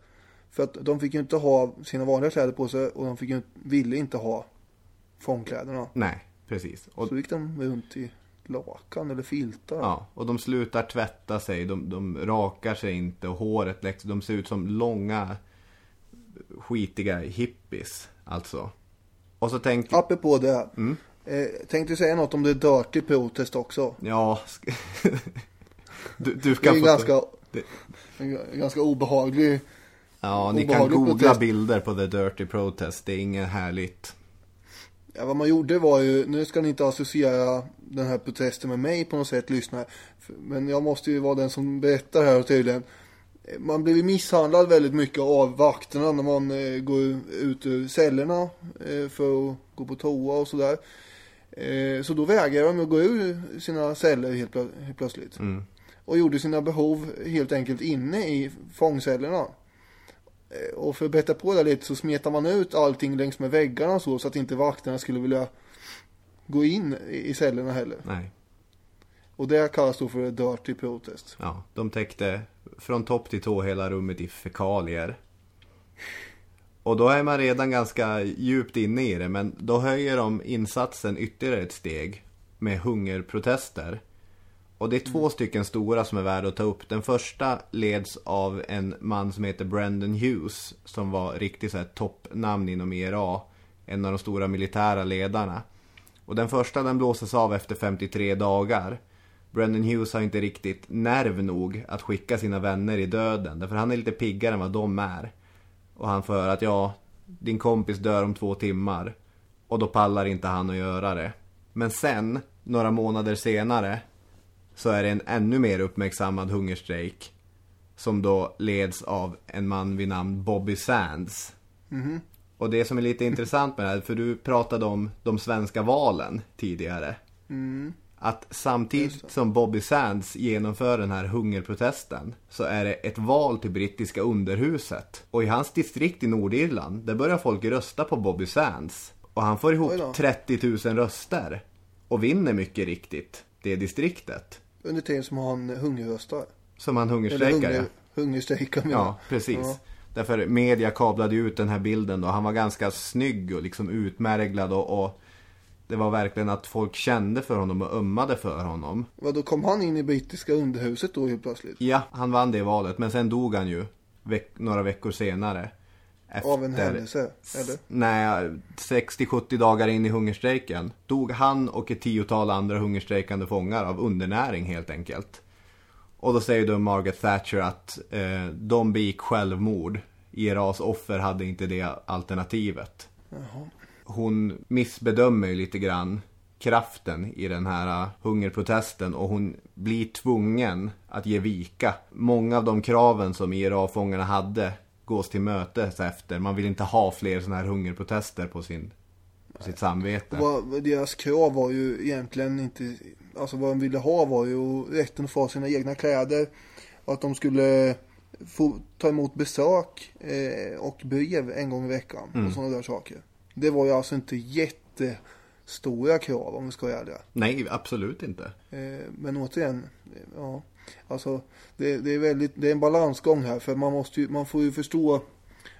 För att de fick ju inte ha sina vanliga kläder på sig och de fick ju, ville inte ha fångkläderna. Nej, precis. Och, Så gick de runt i lakan eller filtar. ja, och de slutar tvätta sig. De, de rakar sig inte och håret läcker. De ser ut som långa skitiga hippies. Alltså. Och så tänker... Apropå det. Eh, tänkte säga något om det Dirty Protest också. Ja. du, du Det ska är få... ganska, det- en ganska obehaglig. Ja, ni kan googla protest. bilder på The Dirty Protest. Det är inget härligt. Ja, vad man gjorde var ju, nu ska ni inte associera den här protesten med mig på något sätt, lyssnare. För- Men jag måste ju vara den som berättar här tydligen. Man blev misshandlad väldigt mycket av vakterna när man eh, går ut ur cellerna eh, för att gå på toa och sådär. Eh, så då vägrade de att gå ur sina celler helt, plö- helt plötsligt. Och gjorde sina behov helt enkelt inne i fångcellerna. Eh, Och för att bättra på det lite så smetar man ut allting längs med väggarna och så, så att inte vakterna skulle vilja gå in i i cellerna heller. Nej. Och det kallas då för dirty protest. Ja, de täckte från topp till tå hela rummet i fekalier. Och då är man redan ganska djupt inne i det, men då höjer de insatsen ytterligare ett steg med hungerprotester. Och det är två stycken stora som är värda att ta upp. Den första leds av en man som heter Brendan Hughes, som var riktigt så här toppnamn inom IRA. En av de stora militära ledarna. Och den första den blåses av efter 53 dagar. Brendan Hughes har inte riktigt nerv nog att skicka sina vänner i döden. Därför han är lite piggare än vad de är. Och han får höra att ja, din kompis dör om två timmar. Och då pallar inte han att göra det. Men sen, några månader senare, så är det en ännu mer uppmärksammad hungerstrejk. Som då leds av en man vid namn Bobby Sands. Och det som är lite intressant med det här, för du pratade om de svenska valen tidigare. Att samtidigt som Bobby Sands genomför den här hungerprotesten så är det ett val till brittiska underhuset. Och i hans distrikt i Nordirland, där börjar folk rösta på Bobby Sands. Och han får ihop 30 000 röster. Och vinner mycket riktigt det distriktet. Under tiden som han hungerröstar. Som han hungerstrejkar. hunger, ja. hungerstrejkar jag. Ja, precis. Ja. Därför media kablade ut den här bilden då. Han var ganska snygg och liksom utmärglad och, och det var verkligen att folk kände för honom och ömmade för honom. Vad då kom han in i brittiska underhuset då helt plötsligt? Ja, han vann det valet men sen dog han ju veck- några veckor senare. Av en Efter- händelse, eller? Nej, 60-70 dagar in i hungerstrejken dog han och ett tiotal andra hungerstrejkande fångar av undernäring helt enkelt. Och då säger då Margaret Thatcher att eh, de begick självmord. IRAs offer hade inte det alternativet. Hon missbedömer ju lite grann kraften i den här eh, hungerprotesten och hon blir tvungen att ge vika. Många av de kraven som IRA-fångarna hade gås till mötes efter. Man vill inte ha fler sådana här hungerprotester på, sin, på sitt samvete. Vad, deras krav var ju egentligen inte, alltså vad de ville ha var ju rätten att få sina egna kläder. Och att de skulle få ta emot besök eh, och brev en gång i veckan Mm. och sådana där saker. Det var ju alltså inte jättestora krav om vi ska vara ärliga. Nej, absolut inte. Eh, men återigen, eh, ja. Alltså det, det är väldigt, det är en balansgång här för man måste ju, man får ju förstå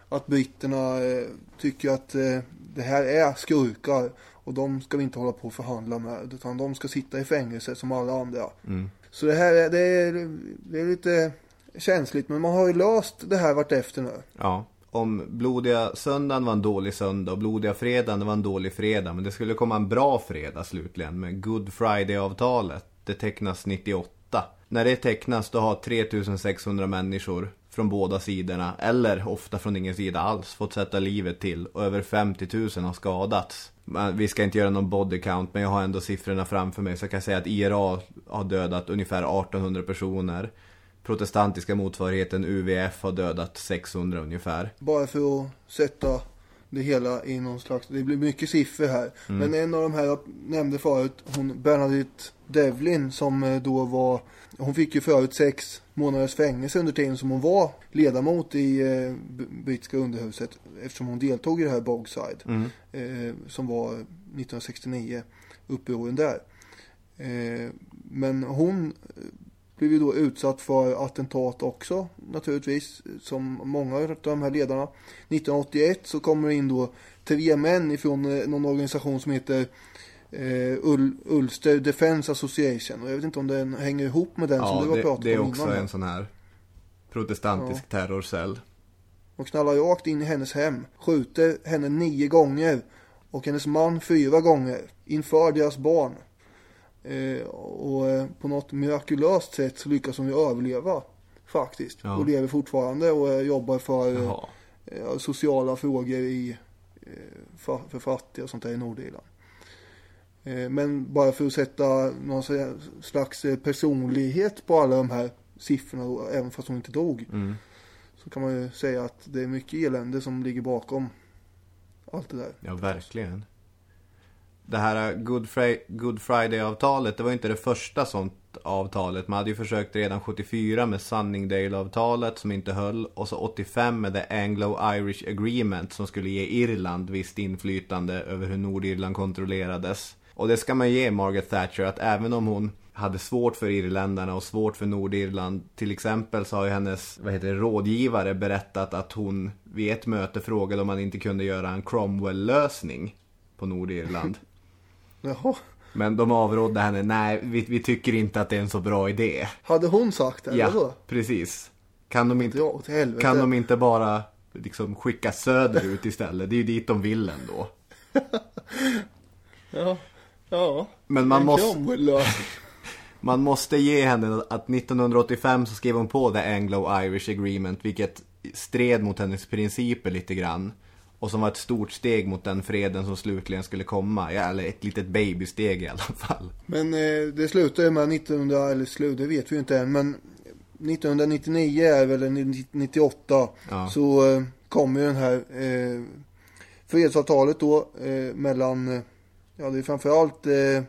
att britterna eh, tycker att eh, det här är skurkar och de ska vi inte hålla på och förhandla med utan de ska sitta i fängelse som alla andra. Så det här är, det är, det är lite känsligt men man har ju löst det här vartefter nu. Ja. Om blodiga söndagen var en dålig söndag och blodiga fredagen var en dålig fredag. Men det skulle komma en bra fredag slutligen med Good Friday-avtalet. Det tecknas 98. När det tecknas då har 3600 människor från båda sidorna, eller ofta från ingen sida alls, fått sätta livet till och över 50 000 har skadats. Vi ska inte göra någon body count men jag har ändå siffrorna framför mig så jag kan säga att IRA har dödat ungefär 1800 personer. Protestantiska motsvarigheten UVF har dödat 600 ungefär. Bara för att sätta det hela i någon slags, det blir mycket siffror här. Men en av de här jag nämnde förut, hon Bernadette Devlin som eh, då var, hon fick ju förut sex månaders fängelse under tiden som hon var ledamot i eh, brittiska underhuset eftersom hon deltog i det här Bogside eh, som var 1969, upproren där. Eh, men hon eh, blev ju då utsatt för attentat också naturligtvis som många av de här ledarna. 1981 så kommer det in då tre män ifrån eh, någon organisation som heter eh, Ul- Ulster Defense Association och jag vet inte om den hänger ihop med den som Ja, du har pratat det är om också innan. en sån här protestantisk terrorcell. Och knallar rakt in i hennes hem, skjuter henne nio gånger och hennes man fyra gånger inför deras barn. Eh, och eh, på något mirakulöst sätt så lyckas hon ju överleva faktiskt. Ja. Och lever fortfarande och eh, jobbar för eh, eh, sociala frågor i, eh, fa- för fattiga och sånt där i Nordirland. Eh, Men bara för att sätta någon slags eh, personlighet på alla de här siffrorna, då, även fast hon inte dog. Mm. Så kan man ju säga att det är mycket elände som ligger bakom allt det där. Ja, verkligen. Det här Good, Fri- Good Friday-avtalet, det var ju inte det första sånt avtalet. Man hade ju försökt redan 74 med Sunningdale-avtalet som inte höll. Och så 85 med The Anglo-Irish Agreement som skulle ge Irland visst inflytande över hur Nordirland kontrollerades. Och det ska man ge Margaret Thatcher att även om hon hade svårt för irländarna och svårt för Nordirland. Till exempel så har ju hennes vad heter det, rådgivare berättat att hon vid ett möte frågade om man inte kunde göra en Cromwell-lösning på Nordirland. Jaha, Men de avrådde henne, nej vi, vi tycker inte att det är en så bra idé. hade hon sagt det? Ja, då? precis. Kan de inte, Ja, kan de inte bara liksom skicka söderut istället? Det är ju dit de vill ändå. Ja, ja. Men man måste, man måste ge henne att 1985 så skrev hon på The Anglo-Irish Agreement vilket stred mot hennes principer lite grann. Och som var ett stort steg mot den freden som slutligen skulle komma. Ja, eller ett litet babysteg i alla fall. Men eh, det slutade ju med 1900, eller slut, det vet vi ju inte än, men 1999 är väl, eller 98, Ja. så eh, kom ju den här eh, fredsavtalet då eh, mellan, eh, ja det är framförallt eh,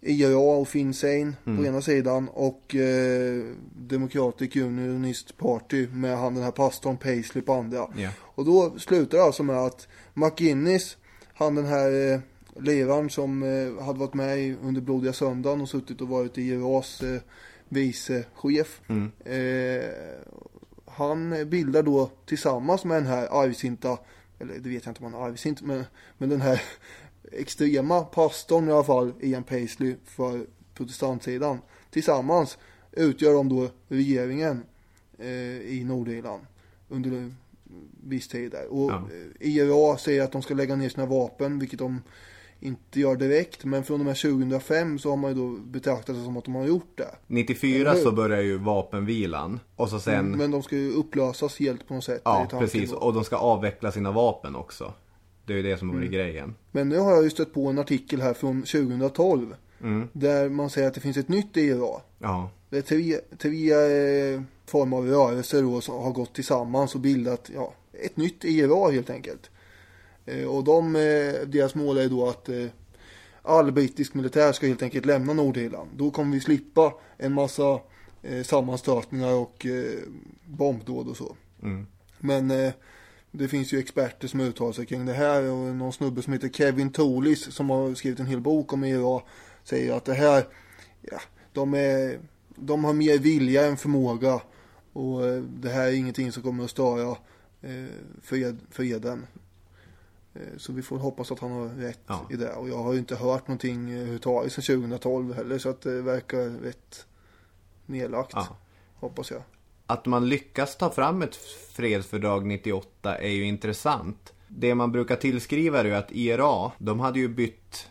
IRA och Finn Sein på ena sidan och eh, Democratic Unionist Party med han den här pastorn Paisley på andra. Ja. Och då slutar det alltså med att McGinnis, han den här eh, liraren som eh, hade varit med i, under blodiga söndagen och suttit och varit IRAs eh, vicechef. Mm. Eh, han bildar då tillsammans med den här argsinta, eller det vet jag inte om han är argsint, men, men den här extrema pastorn i alla fall, Ian Paisley för protestantsidan. Tillsammans utgör de då regeringen eh, i Nordirland under en viss tid där. Och Ja. eh, IRA säger att de ska lägga ner sina vapen, vilket de inte gör direkt. Men från och med 2005 så har man ju då betraktat det som att de har gjort det. 94 Eller hur? så börjar ju vapenvilan. Och så sen... Men de ska ju upplösas helt på något sätt. Ja, precis. då. Och de ska avveckla sina vapen också. Det är ju det som har Mm. varit grejen. Men nu har jag ju stött på en artikel här från 2012. Mm. Där man säger att det finns ett nytt IRA. Ja. Det är tre, tre eh, former av rörelser då som har gått tillsammans och bildat ja, ett nytt IRA helt enkelt. Eh, och de, eh, deras mål är då att eh, all brittisk militär ska helt enkelt lämna Nordirland. Då kommer vi slippa en massa eh, sammanstötningar och eh, bombdåd och så. Mm. Men det finns ju experter som uttalar sig kring det här och någon snubbe som heter Kevin Tolis som har skrivit en hel bok om IRA säger att det här, ja, de, är, de har mer vilja än förmåga och eh, det här är ingenting som kommer att störa eh, fred, freden. Eh, Så vi får hoppas att han har rätt Ja. i det. Och jag har ju inte hört någonting överhuvudtaget sedan 2012 heller. Så att det verkar rätt nedlagt. Ja. Hoppas jag. Att man lyckas ta fram ett fredsfördrag 98 är ju intressant. Det man brukar tillskriva är ju att IRA, de hade ju bytt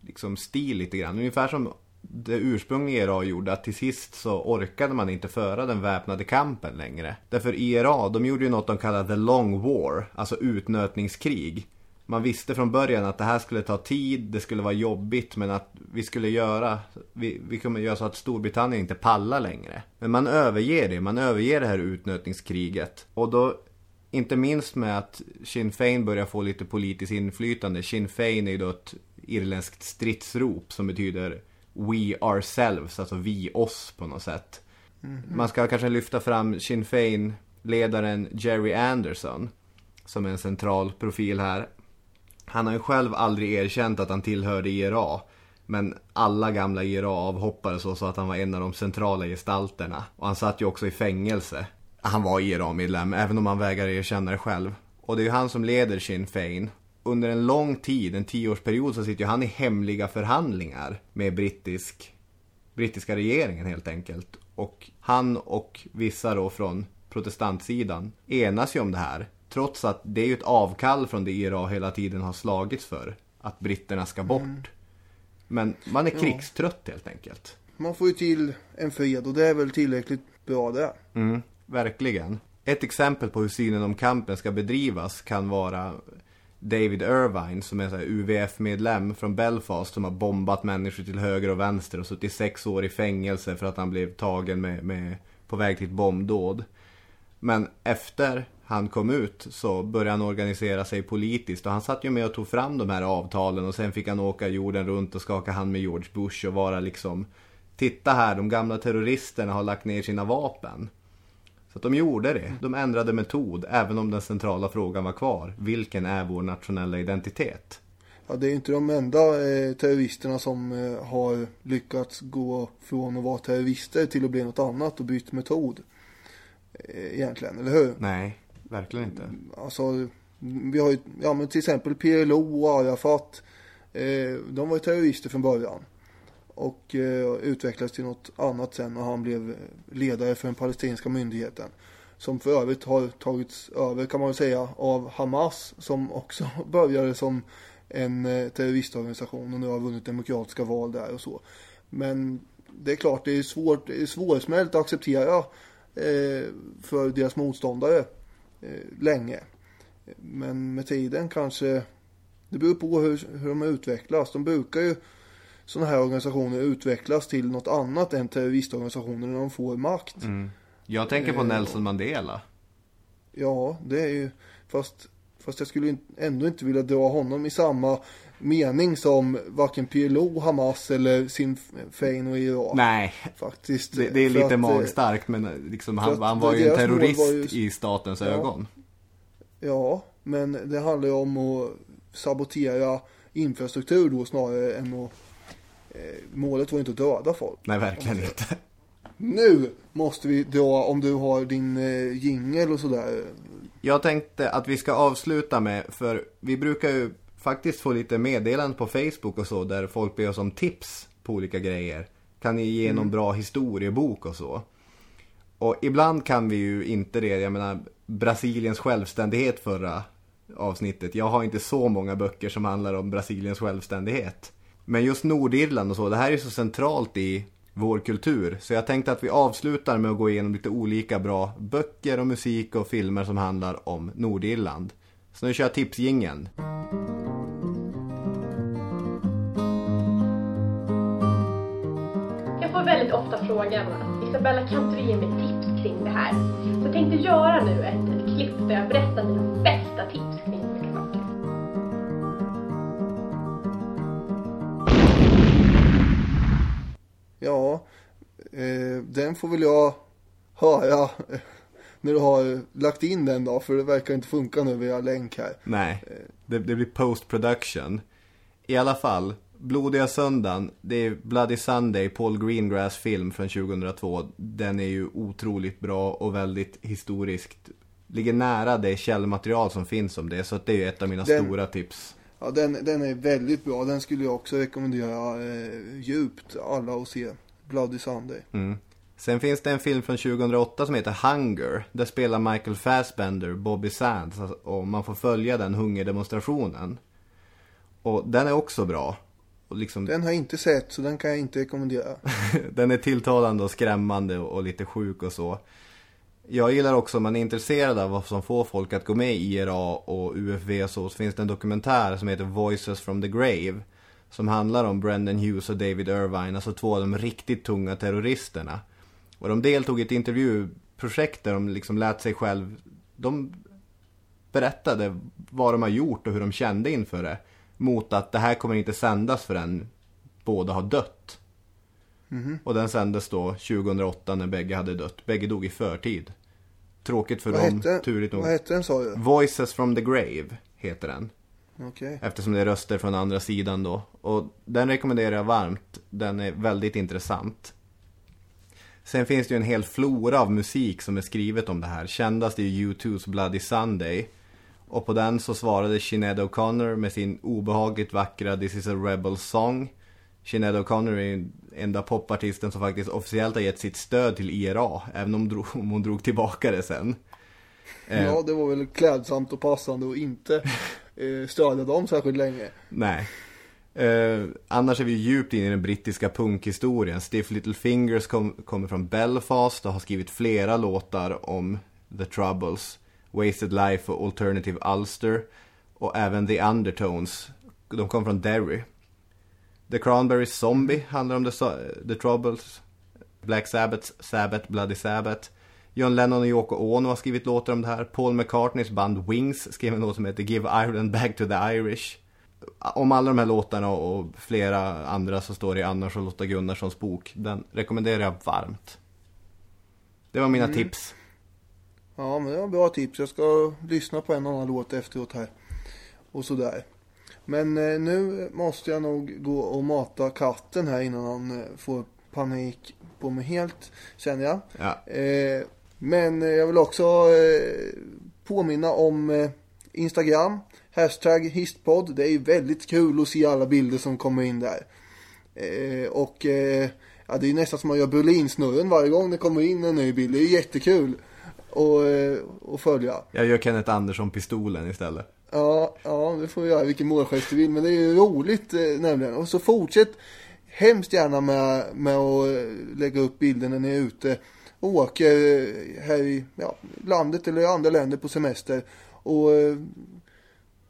liksom stil lite grann. Ungefär som det ursprungliga IRA gjorde, att till sist så orkade man inte föra den väpnade kampen längre. Därför IRA, de gjorde ju något de kallade the long war, alltså utnötningskrig. Man visste från början att det här skulle ta tid, det skulle vara jobbigt, men att vi skulle göra, vi, vi kommer göra så att Storbritannien inte pallar längre. Men man överger det, man överger det här utnötningskriget. Och då, inte minst med att Sinn Fein börjar få lite politiskt inflytande. Sinn Fein är ju då ett irländskt stridsrop som betyder We ourselves, alltså vi oss på något sätt. Man ska kanske lyfta fram Sinn Fein-ledaren Jerry Anderson. Som är en central profil här. Han har ju själv aldrig erkänt att han tillhörde IRA. Men alla gamla IRA-avhoppare så sa att han var en av de centrala gestalterna. Och han satt ju också i fängelse. Han var IRA-medlem, även om han vägrar erkänna det själv. Och det är ju han som leder Sinn Fein. Under en lång tid, en tioårsperiod, så sitter ju han i hemliga förhandlingar med brittisk, brittiska regeringen helt enkelt. Och han och vissa då från protestantsidan enas ju om det här. Trots att det är ju ett avkall från det IRA hela tiden har slagits för. Att britterna ska bort. Men man är krigstrött helt enkelt. Man får ju till en fred och det är väl tillräckligt bra det. Mm, verkligen. Ett exempel på hur synen om kampen ska bedrivas kan vara David Irvine som är UVF-medlem från Belfast som har bombat människor till höger och vänster och suttit sex år i fängelse för att han blev tagen med, med, på väg till ett bombdåd. Men efter han kom ut så började han organisera sig politiskt och han satt ju med och tog fram de här avtalen och sen fick han åka jorden runt och skaka hand med George Bush och vara liksom Titta här, de gamla terroristerna har lagt ner sina vapen. Så att de gjorde det. De ändrade metod, även om den centrala frågan var kvar. Vilken är vår nationella identitet? Ja, det är inte de enda eh, terroristerna som eh, har lyckats gå från att vara terrorister till att bli något annat och bytt metod. Eh, egentligen, eller hur? Nej, verkligen inte. Alltså, vi har ju, ja men till exempel PLO och Arafat. Eh, de var ju terrorister från början. Och eh, utvecklades till något annat sen och han blev ledare för den palestinska myndigheten. Som för övrigt har tagits över kan man väl säga av Hamas som också började som en eh, terroristorganisation och nu har vunnit demokratiska val där och så. Men det är klart det är svårt, det är svårsmält att acceptera eh, för deras motståndare länge. Men med tiden kanske det beror på hur, hur de utvecklas. De brukar ju sådana här organisationer utvecklas till något annat än terroristorganisationer när de får makt. Jag tänker på Eh, Nelson Mandela. Ja, det är ju fast, fast jag skulle ändå inte vilja dra honom i samma mening som varken PLO, Hamas eller Sinn Fein och Irak. Nej, Faktiskt. det, det är lite att, eh, magstarkt men liksom, för han, han var ju en terrorist ju- i statens Ja. ögon. Ja, men det handlar ju om att sabotera infrastruktur då snarare än att eh, Målet var inte att döda folk. Nej, verkligen inte. Nu måste vi dra om du har din eh, jingel och sådär. Jag tänkte att vi ska avsluta med, för vi brukar ju faktiskt få lite meddelanden på Facebook och så där folk ber oss om tips på olika grejer. Kan ni ge någon bra historiebok och så? Och ibland kan vi ju inte det, jag menar Brasiliens självständighet förra avsnittet. Jag har inte så många böcker som handlar om Brasiliens självständighet. Men just Nordirland och så, det här är så centralt i vår kultur. Så jag tänkte att vi avslutar med att gå igenom lite olika bra böcker och musik och filmer som handlar om Nordirland. Så nu kör jag tipsgingen. Jag får väldigt ofta frågan Isabella kan inte du ge mig tips kring det här? Så jag tänkte göra nu ett, ett klipp där jag berättar mina bästa tips kring olika saker. Ja, eh, den får väl jag höra när du har lagt in den då. För det verkar inte funka nu via länk här. Nej, det, det blir post production. I alla fall, Blodiga söndagen, det är Bloody Sunday, Paul Greengrass film från 2002. Den är ju otroligt bra och väldigt historiskt. Ligger nära det källmaterial som finns om det, så det är ju ett av mina Den- stora tips. Ja, den, den är väldigt bra. Den skulle jag också rekommendera eh, djupt alla att se. Bloody Sunday. Mm. Sen finns det en film från 2008 som heter Hunger. Där spelar Michael Fassbender Bobby Sands alltså, och man får följa den hungerdemonstrationen. Och den är också bra. Liksom, Den har jag inte sett så den kan jag inte rekommendera. Den är tilltalande och skrämmande och, och lite sjuk och så. Jag gillar också om man är intresserad av vad som får folk att gå med i IRA och UFV och så, så finns det en dokumentär som heter Voices from the Grave. Som handlar om Brendan Hughes och David Irvine, alltså två av de riktigt tunga terroristerna. Och de deltog i ett intervjuprojekt där de liksom lät sig själv, de berättade vad de har gjort och hur de kände inför det. Mot att det här kommer inte sändas förrän båda har dött. Och den sändes då 2008 när bägge hade dött. Bägge dog i förtid. Tråkigt för Vad dem, hette, turligt nog. vad hette den sa du? Voices from the Grave heter den. Okej. Eftersom det är röster från andra sidan då. Och den rekommenderar jag varmt. Den är väldigt intressant. Sen finns det ju en hel flora av musik som är skrivet om det här. Kändast är ju U2's Bloody Sunday. Och på den så svarade Sinead O'Connor med sin obehagligt vackra This is a Rebel Song. Sinead O'Connor är enda popartisten som faktiskt officiellt har gett sitt stöd till IRA. Även om dro- om hon drog tillbaka det sen. Eh, Ja, det var väl klädsamt och passande att inte eh, stödja dem särskilt länge. Nej. Eh, annars är vi djupt inne i den brittiska punkhistorien. Stiff Little Fingers kom, kommer från Belfast och har skrivit flera låtar om The Troubles. Wasted Life och Alternative Ulster. Och även The Undertones. De kom från Derry. The Cranberries Zombie handlar om The, The Troubles. Black Sabbath, Sabbath, Bloody Sabbath. John Lennon och Yoko Ono har skrivit låtar om det här. Paul McCartneys band Wings skrev en låt som heter Give Ireland Back to the Irish. Om alla de här låtarna och flera andra så står det i Anna Charlotta Gunnarssons bok. Den rekommenderar jag varmt. Det var mina tips. Ja, men det var bra tips. Jag ska lyssna på en annan låt efteråt här. Och sådär. Men eh, nu måste jag nog gå och mata katten här innan han eh, får panik på mig helt, känner jag. Ja. Eh, men jag vill också påminna om Instagram. Hashtag histpodd. Det är väldigt kul att se alla bilder som kommer in där. Eh, och eh, ja, det är nästan som man gör Berlinsnurren varje gång det kommer in en ny bild. Det är jättekul att, eh, att följa. Jag gör Kenneth Andersson-pistolen istället. Ja, ja, det får vi göra vilken målgest du vill. Men det är ju roligt eh, nämligen. Och så fortsätt hemskt gärna med, med att eh, lägga upp bilder när ni är ute och åker eh, här i ja, landet eller i andra länder på semester. Och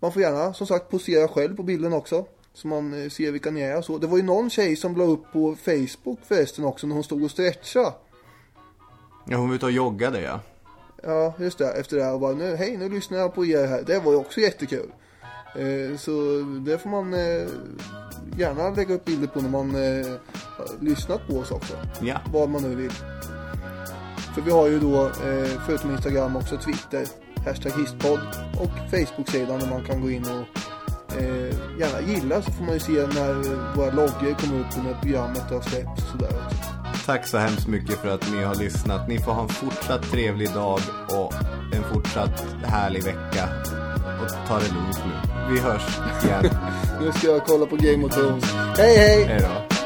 man får gärna som sagt posera själv på bilden också. Så man eh, ser vilka ni är och så. Det var ju någon tjej som la upp på Facebook förresten också när hon stod och stretchade. Ja, hon var ute och joggade ja. Ja, just det. Efter det här och bara nu, hej nu lyssnar jag på er här. Det var ju också jättekul. Eh, så det får man eh, gärna lägga upp bilder på när man eh, lyssnat på oss också. Ja. Vad man nu vill. För vi har ju då, eh, förutom Instagram, också Twitter. Hashtag histpodd. Och Facebook-sidan där man kan gå in och eh, gärna gilla så får man ju se när våra loggor kommer upp och när programmet har släppts och sådär också. Tack så hemskt mycket för att ni har lyssnat. Ni får ha en fortsatt trevlig dag och en fortsatt härlig vecka. Och ta det lugnt nu. Vi hörs igen. Nu ska jag kolla på Game of Thrones. Hej hej! Hej då.